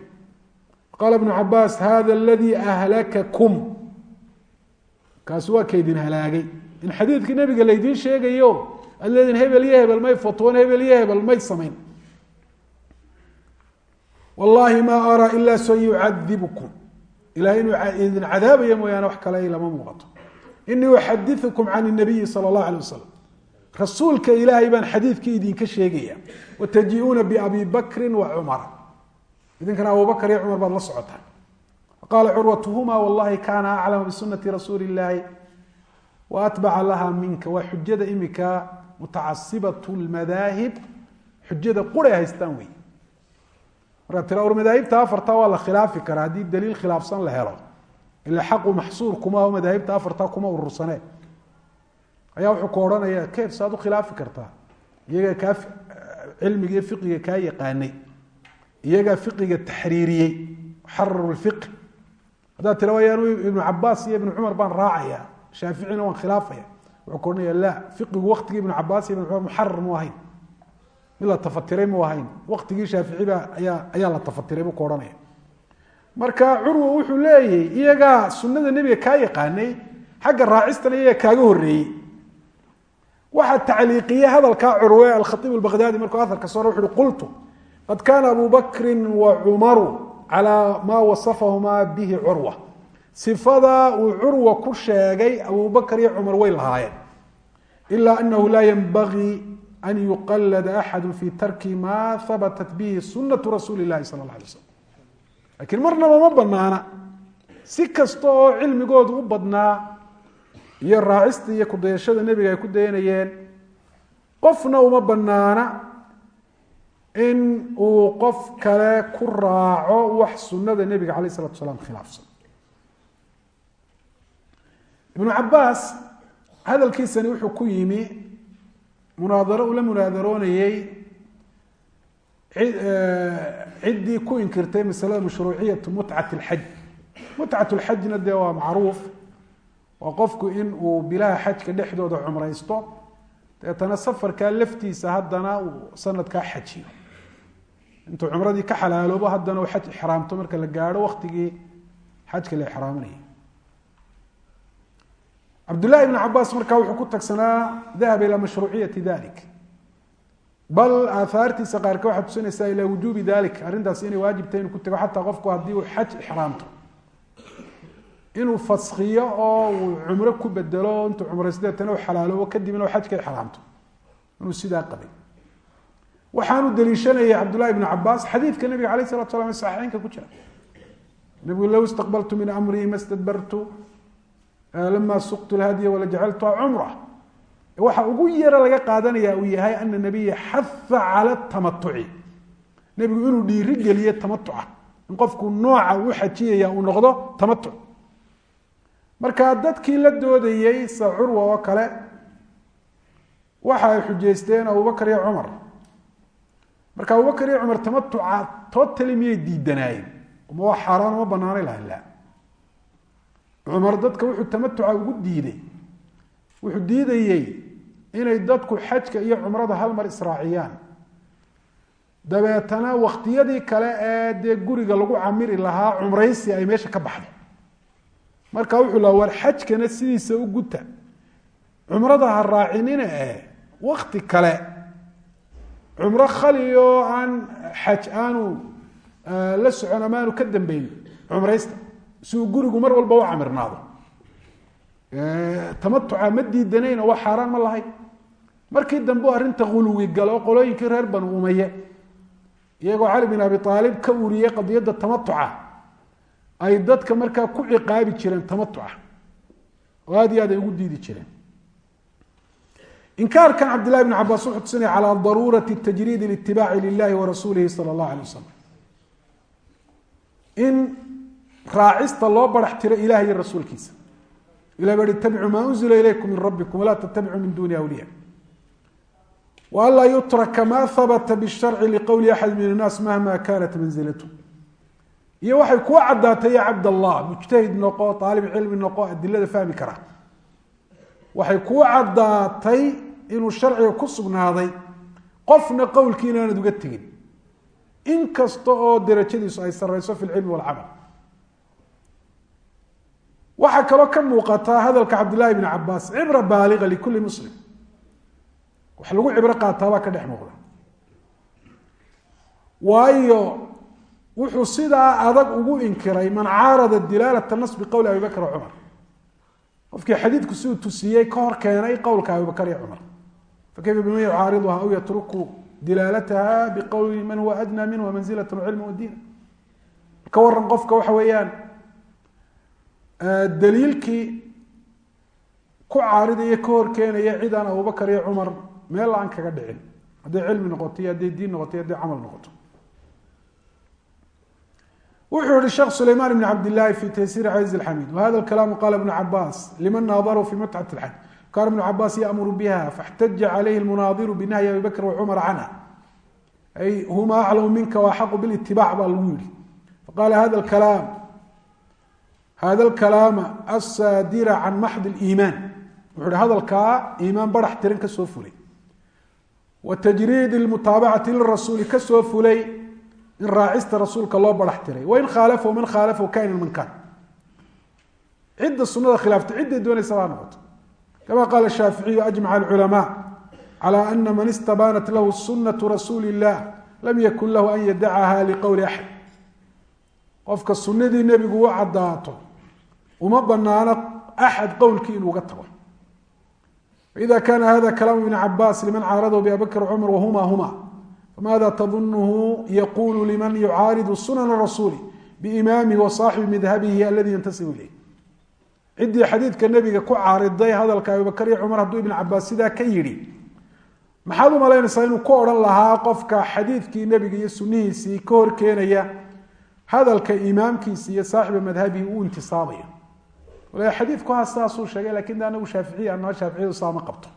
qaala bnu cabaas hada aladii ahlakakum kaasi waa kaydin halaagay. In xadiidkii nabiga laydiin sheegayo ad leedin hebel iyo hebel may fatwoon hebel iyo hebel may samayn. Wallahi ma araa ila so yucadibkum ilahay inuu idin cadaabaya mooyaane wax kale lama muuqato. Inii uxadiukum can nabiyi sala اllah alay wasalam rasuulka ilaahay baan xadiidkii idinka sheegaya. Wataji-uuna biabi bakri wa cumara idinkana abubakr iyo cumar baad la socotaan qaala curwatuhuma wallahi kana aclama bisunati rasuuli اllahi waatbaca laha minka waa xujada imika mutacasibat lmadaahib xujada quray haystaan wey markaa tira or madaahibta afarta waa la khilaafi karaa haddii daliil khilaafsan la helo ila xaqu maxsuur kuma aho madaahibta afarta kuma urursane ayaa wuxuu ku odhanaya keef saad u khilaafi kartaa iyagaa kaa cilmiga fiqiga kaa yaqaanay iyagaa fiqiga taxriiriyey xararu lfiqi haddaad tira wayaan ibnu cabaas iyo ibnu cumar baan raacaya shaaficina waan khilaafaya. Wuxuu ku odhanaya la fiqigu waqtigii ibnu cabaas iyo ibnu cumar muxarar mu ahayn. Mid la tafatiray mu ahayn. Waqtigii shaaficiba ayaa ayaa la tafatiray buu ku odhanaya marka curwa wuxuu leeyahy iyagaa sunada nebiga kaa yaqaanay xagga raacistana iyaga kaaga horeeyey waxaa tacliiqiyey hadalkaa curwe alkhaiib albaqdaadi markuu aharka sore wuxu uhi qultu qad kaana abu bakrin wa cumaru calaa maa wasafahumaa bihi curwa. Sifada uu curwa ku sheegay abu bakr iyo cumar way lahaayeen. Ila anahu laa yanbagii an yuqalada axadu fi tarki ma habatat bihi sunatu rasuuli lahi sala la alay slam lakiin marnaba ma banaana si kasta oo cilmigoodu u badnaa iyo raacista iyo kudayashada nebiga ay ku dayanayeen qofna uma banaana in uu qof kale ku raaco wax sunada nebiga alayh isalatu salaam khilaafsan. Ibnu cabaas hadalkiisani wuxuu ku yimi munaadaro uu la munaadaroonayey ciddii ku inkirtay masalada mashruuciyatu mutcat lxaj mutcat lxajna dee waa macruuf. Waa qofku in uu bilaha xajka dhexdooda cumraysto deetana safarkaa laftiisa haddana sanadkaa xajiyo intuu cumradii ka xalaaloobo haddana uu xaj ixraamto marka la gaadho waktigii xajka la ixraamanayay cabdullahi ibn cabaas markaa wuxuu ku tagsanaa dahaba ilaa mashruuciyati dalik. Bal aahaartiisa qaarka waxaa tusinaysaa ilaa wujuubi dalik arrintaas inay waajibtay inuu ku tago xataa qofku haddii uu xaj ixraamto. Inuu faskiyo oo uu cumro ku bedelo intuu cumraysto deetana u xalaaloobo kadibna u xajka ixraamto. Inuu sidaa qabay waxaanu daliishanayay cabdullahi ibnu cabaas xadiidka nabiga alayh salatu slam ee saxiixeynka ku jira. Nabigu low istaqbaltu min amrii ma stadbartu lama suqtu lhadya walajacaltuha cumra waxa ugu yaro laga qaadanaya uu yahay ana nabiya xaha cala tamatuci nebigu inuu dhiiri geliye tamatuca in qofku nooca u xajiyaya uu noqdo tamatuc marka dadkii la doodayey sa curwa oo kale waxa ay xujaysteen abubakar iyo cumar marka abubakar iyo cumar tamatuca totally miyay diidanaayeen? Ma waa xaaraan uma banaanay lahan la cumar dadka wuxuu tamatuca ugu diiday. Wuxuu diidayey inay dadku xajka iyo cumrada hal mar israaciyaan. Dabeetana wakhtiyadii kale ee dee guriga lagu camiri lahaa cumraysi ay meesha ka baxdo marka wuxuu laha war xajkana sidiisa u guta. Cumrada ha raacinina eh wakti kale cumro khali oo aan xaj aanu la socon ama ka dambeyn cumraysta. Si gurigu mar walba u camirnaado. Tamatuca ma diidanayn oo waa xaaraan ma lahayn. Markii dambe arrinta ghuluwi galo qolooyinkii reer banu umaye iyagoo cali bin abi aalib ka uriyey qadiyadda tamatuca ay dadka markaa ku ciqaabi jireen tamatuca. Oo aad iyo aad ay ugu diidi jireen inkaarkan cabdillahi bn cabaas wuxuu tusinaya calaa daruurati tajriid litibaaci lilahi wa rasuulihi sala allahu alay wasalam in raacista loo barax tiro ilaah iyo rasuulkiisa. Ilah baa itabicuu maa unzila ilaykum min rabbikum walaa tattabicuu min duni awliya wa anlaa yutraka ma habata bisharci liqowli axad min annaas mahma kanat manzilatu. Iyo waxay kuu caddaatay ya cabd allah mujtahid noqo aalib cilmi noqo adilada fahmi kara. Waxay kuu caddaatay inuu sharciga ku sugnaaday qofna qowlkii inaanad uga tegin. In kasta oo darajadiisu ay sareyso fi lcilmi walcamal waxaa kaloo ka muuqataa hadalka cabdillahi bn cabaas cibra baaliga likuli muslim. Wax lagu cibro qaataabaa ka dhex muuqda. Waayo wuxuu sidaa adag ugu inkiray man caarada dilaalata nas biqowli abi bakr wa cumar. Qofkii xadiidku si uu tusiyey ka hor keenay qowlka abibakr iyo cumar fakayfa biman yucaariduha aw yatruku dilaalataha biqowli man huwa adnaa minhu manzilat cilma wadiina ka waran qofka waxa weeyaan daliilkii ku caaridaya ka horkeenaya cidaan abubakar iyo cumar meel aan kaga dhicin hadday cilmi noqoto iyo hadday diin noqoto iyo hadday camal noqoto wuxuu yihi sheekh sulayman ibn cabd lahi fi taysiir caziz alxamid wahada kalaamu qaala ibnu cabaas liman naadaru fi matcat alxaj kana ibn cabaas yaamuru biha faاxtaja calayhi lmunaadiru binahyi abi bakr wacumar canha ay huma aclamu minka waaxaqu bilitibac baa lagu yihi faqala hada kalaam hada alkalaama asaadira can maxd اliimaan wuxuu hi hadalkaa iimaan barax tiran ka soo fulay. Wa tajriid lmutaabacati lirasuuli ka soo fulay in raacista rasuulka loo barax tiray. Wain khaalafahu man khaalafahu kainan man kaan cidda sunada khilaafta cidday doonaysa baa noqoto kama qaala shaaficiyu ajmaca alculamaa calى ana man istabaanat lahu sunatu rasuuli illah lam yakun lahu an yadacaha liqowli axad qofka sunadii nebigu u cadaato uma banaano axad qowlkii inuu uga tago faida kana hada kalaamu ibn cabaas liman caaradahu biabakr cumar wahuma huma famaada tadunhu yaqulu liman yucaaridu sunana rasuuli biimaamihi wa saaxibi madhabihi aladi yantasibu ilayh ciddii xadiidka nebiga ku caariday hadalka abubakar iyo cumar hadduu ibn cabaas sidaa ka yidhi maxaad u malaynaysaa inuu ku odhan lahaa qofka xadiidkii nebiga iyo sunihiisii ka hor keenaya? Hadalka imaamkiisi iyo saaxiba madhabihi uu intisaabayo wala xadiidku ha saasuu sheegay laakiin de anagu shaaficiya anaa shaaficiyadu saama qabto.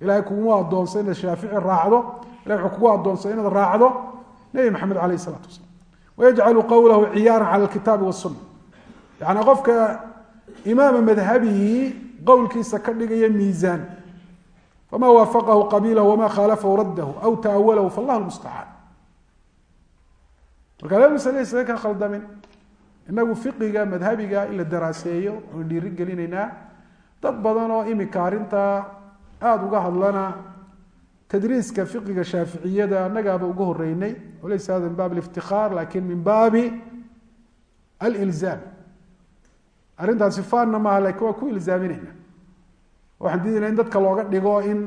Ilahay kuguma adoonsa inaad shaafici raacdo ilahay wuxuu kugu adoonsay inaad raacdo nebi maxamed alayh isalaatu wasalaam. Wayajcalu qowlahu ciyaaran cala alkitaabi wasuna yani qofka imaama madhabihi qowlkiisa ka dhigaya miisaan. Fama waafaqahu qabiilahu wama khaalafahu raddahu aw taawalahu fallah lmustacaan marka laba isaga ka khaldamin inagu fiqiga madhabiga in la daraaseeyo oon dhiiri dad badan oo imika arrinta aada uga hadlana tadriiska fiqiga shaaficiyada annagaaba uga horeynay walaysa hada min baab اliftikaar laakiin min baabi alilzaam arrintaasi faanna maaha laakiin waa ku ilzaaminayna. Waxaan diidayna in dadka looga dhigo in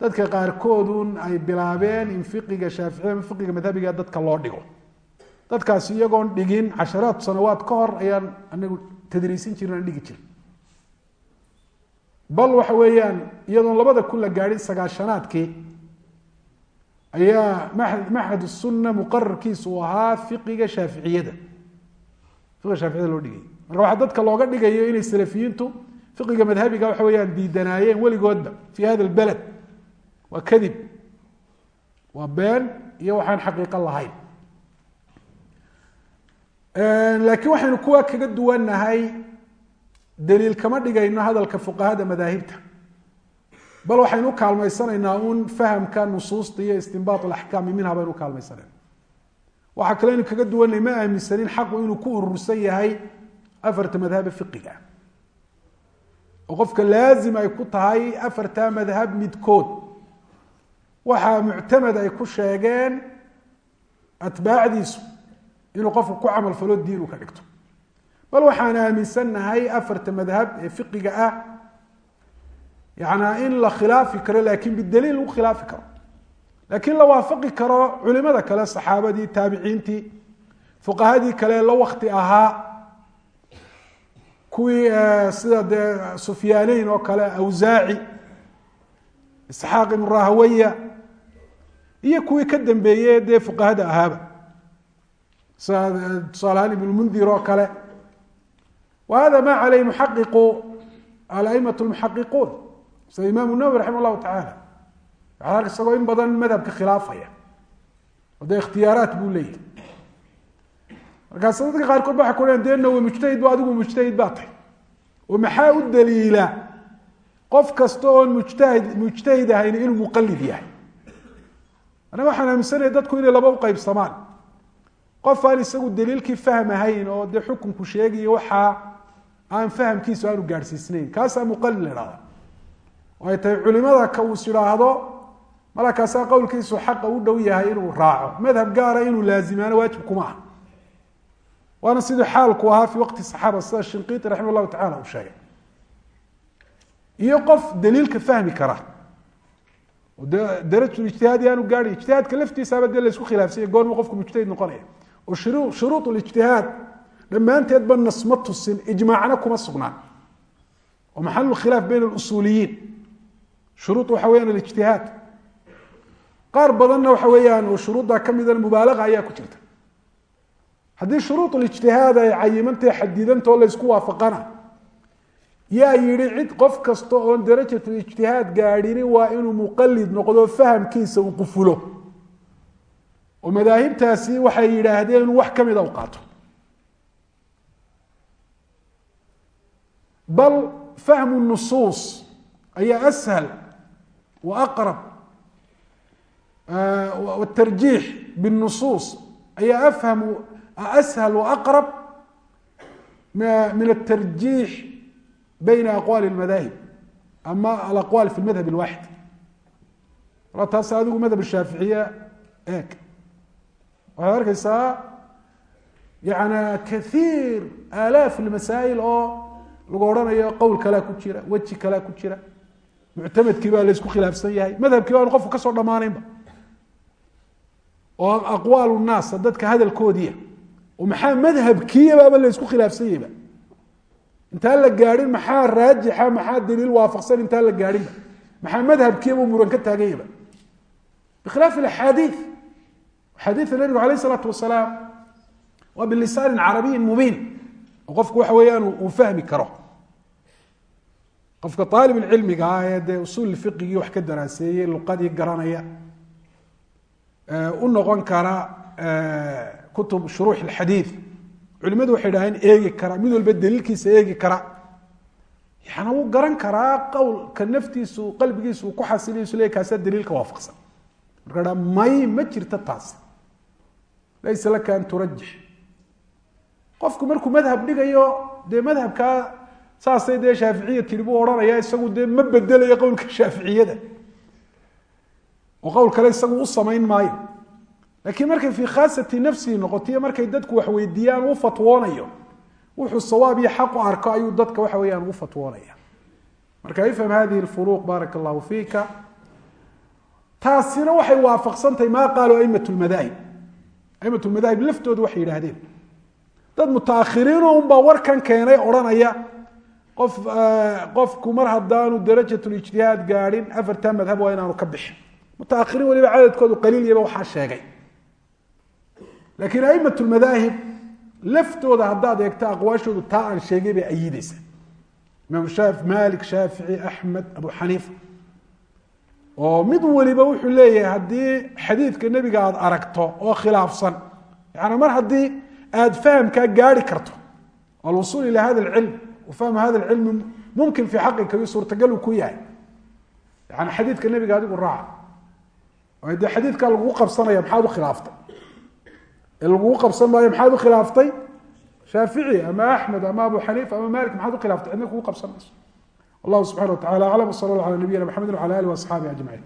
dadka qaarkoodun ay bilaabeen in fiqiga shaaficiyada ama fiqiga madhabiga dadka loo dhigo. Dadkaasi iyagoon dhigin casharaad sanawaad ka hor ayaan anagu tadriisin jirin aan dhigi jirin. Bal waxa weeyaan iyadoon labada kun la gaadhin sagaashanaadkii ayaa maxad sunna muqararkiisa uu ahaa fiqiga shaaficiyada. Fiqiga shaaficiyada loo dhigay marka waxaa dadka looga dhigayo inay salafiyiintu fiqiga madhabiga waxa weeyaan diidanaayeen weligoodba fi hada lbaled waa kadib waa been iyo waxaan xaqiiqo lahayn. Laakiin waxaynu kuwa kaga duwannahay daliil kama dhigayno hadalka fuqahada madaahibta. Bal waxaynu ukaalmaysanaynaa un fahamka nusuusta iyo istinbaat alaxkaami minha baynu ukaalmaysanayna waxaa kale aynu kaga duwanay ma aaminsanin xaqu inuu ku urursan yahay afarta madhabe fiqiga oo qofka laazim ay ku tahay afarta madhab midkood waxaa muctamed ay ku sheegeen atbaacdiisu inuu qofku ku camal falo diin ka dhigto bal waxaan aaminsannahay afarta madhab ee fiqiga ah yanaa in la khilaafi karo laakiin bidaliil lagu khilaafi karo laakiin la waafaqi karo culimada kale saxaabadii taabiciintii fuqahadii kale la wakti ahaa kuwii sida dee sufyaaneyn oo kale awsaaci isxaaq ibnu rahawaya iyo kuwii ka dambeeyey dee fuqahada ahaaba. Sida tusaalahaan ibnmundir oo kale. Wa hada ma caleyh muxaqiqu alaimatu lmuxaqiquun sida imaamu nawwi raxima llahu tacaala isagoo in badan madhabka khilaafaya. Oo dee ikhtiyaaraat buu leeyahy markaas dadka qaarkood ba waxay ku dee nawi mujtahid ba adigu mujtahid baa tahay. Oo maxaa u daliila? Qof kasta oon mujtahid mujtahid ahayn inuu muqalid yahay. Anaga waxaan aaminsanaya dadku inay laba uqeybsamaan qof aan isagu daliilkii fahm ahayn oo dee xukunku sheegayo waxaa aan fahamkiisu aanu gaadhsiisnayn kaasaa muqalid la idhahda oo ay tahay culimada ka uus idhaahdo malakaasaa qowlkiisu xaqa u dhow yahay inuu raaco. Madhab gaara inuu laazimaano waajib kuma waana siduu xaalku ahaa fi waqti saxaaba sida shinqiiti raxima llahu tacala uu sheegay. Iyo qof daliilka fahmi kara. Oo de aanu gaadhay ijtihaadka laftiisaaba dee laysku khilaafsanya goormu qofku mujtahid noqonaya. Oo shuruu shuruud lijtihaad dhammaanteedba nas ma tusin ijmaacna kuma sugnaan. Oo maxalu khilaaf bayn alusuuliyiin. Shuruud waxa weyaan alijtihaad. Qaar badanna waxa weeyaan oo shuruuddaa ka midana mubaalaga ayaa ku jirta haddii shuruud lijtihaad ay cayimantahe xadidantao laysku waafaqana yaa yihi cid qof kasta oon darajatu ijtihaad gaadhini waa inuu muqalid noqdo fahamkiisa uu qufulo oo madaahibtaasi waxay yidhaahdeen inuu wax kamida u qaato. Bal fahmu nusuus ayaa ashal wa aqrab tarjiix binusuus ayaa afhamu ashal wa aqrab min atarjiix bayna aqwaali lmadaahib ama alaqwaal fi lmadhab alwaxid a taas adigu madhab shaaficiya eeg waxaad arkaysaa yana kaiir aalaaf lmasaa'il oo lagu odhanayo qowl kalea ku jira weji kalea ku jira muctamadkii baa laysku khilaafsan yahay madhabkii baanu qofku ka soo dhammaanaynba oo aqwaal naas dadka hadalkoodiia oo maxaa madhabkiiyabaaba laysku khilaafsanyayba intaan la gaadhin maxaa raajixa maxaa daliil waafaqsan intaan la gaadhinba maxaa madhabkiiba muran ka taaganyaba bikhilaaf axaadii axaadiida nabigu alayh isalaatu wasalaam waa bilisaanin carabiyin mubiin. Oo qofku waxa weeyaan uu fahmi karo. Qofka aalib cilmiga ah ee dee usuul fiqigii wax ka daraaseeyey luqadii garanaya u kutub shuruux xadiid culimadu waxay dhahdeen eegi kara. Mid walba daliilkiisa eegi kara. Yana wuu garan karaa qowlka naftiisu qalbigiisu ku xasilisu le kaasaa daliilka waafaqsan. Marka may ma jirto taas laysa laka an turajix qofku markuu madhab dhigayo dee madhabkaa saasay dee shaaficiya tiri buu odhanaya isagu dee ma bedelayo qowlka shaaficiyada. Oo qowl kale isagu u samayn maayo lakiin markay fii khaasati nafsihi noqotiyo markay dadku wax weydiiyaan u fatwoonayo. Wuxuu sawaab iyo xaq u arko ayuu dadka waxa weyaan ugu fatwoonaya. Marka ifham hadihi lfuruuq baaraka allahu fiika. Taasina waxay waafaqsantahay maa qaaluu aimat lmadaahib aimat lmadaahib laftoodu waxay yidhaahdeen dad mutaakhiriino unbaa warkan keenay odhanaya qof qofku mar haddaanu darajat lijtihaad gaadhin afarta madhab waa inaanu ka bixin. Mutaahiriin waliba cadadkoodu qaliilyaba waxaa sheegay laakiin aimat lmadaahib laftooda haddaad eegto aqwaashoodu taa aan sheegay bay ayideysa imaam malik shaafici axmed abu xaniifa. Oo mid waliba wuxuu leeyahay haddii xadiidka nebiga aada aragto oo khilaafsan yani mar haddii aada fahamkaa gaari karto alwusuul ila hada alcilm wafahmu hada cilmi mumkin fii xaqika yu suurtagal uu ku yahay. Yani xadiidka nebiga adigu raaca. Dee xadiidkaa lagugu qabsanaya maxaad u khilaaftay ee lagugu qabsan maayo maxaad u khilaaftay? Shaafici ama axmed ama abu xaniifa ama malik maxaad u khilaftay cidna kugu qabsan mayso wallahu subxana wa tacala aclam wsala allah ala nabiyina mxamedi wala alih waasxaabihi ajmaciin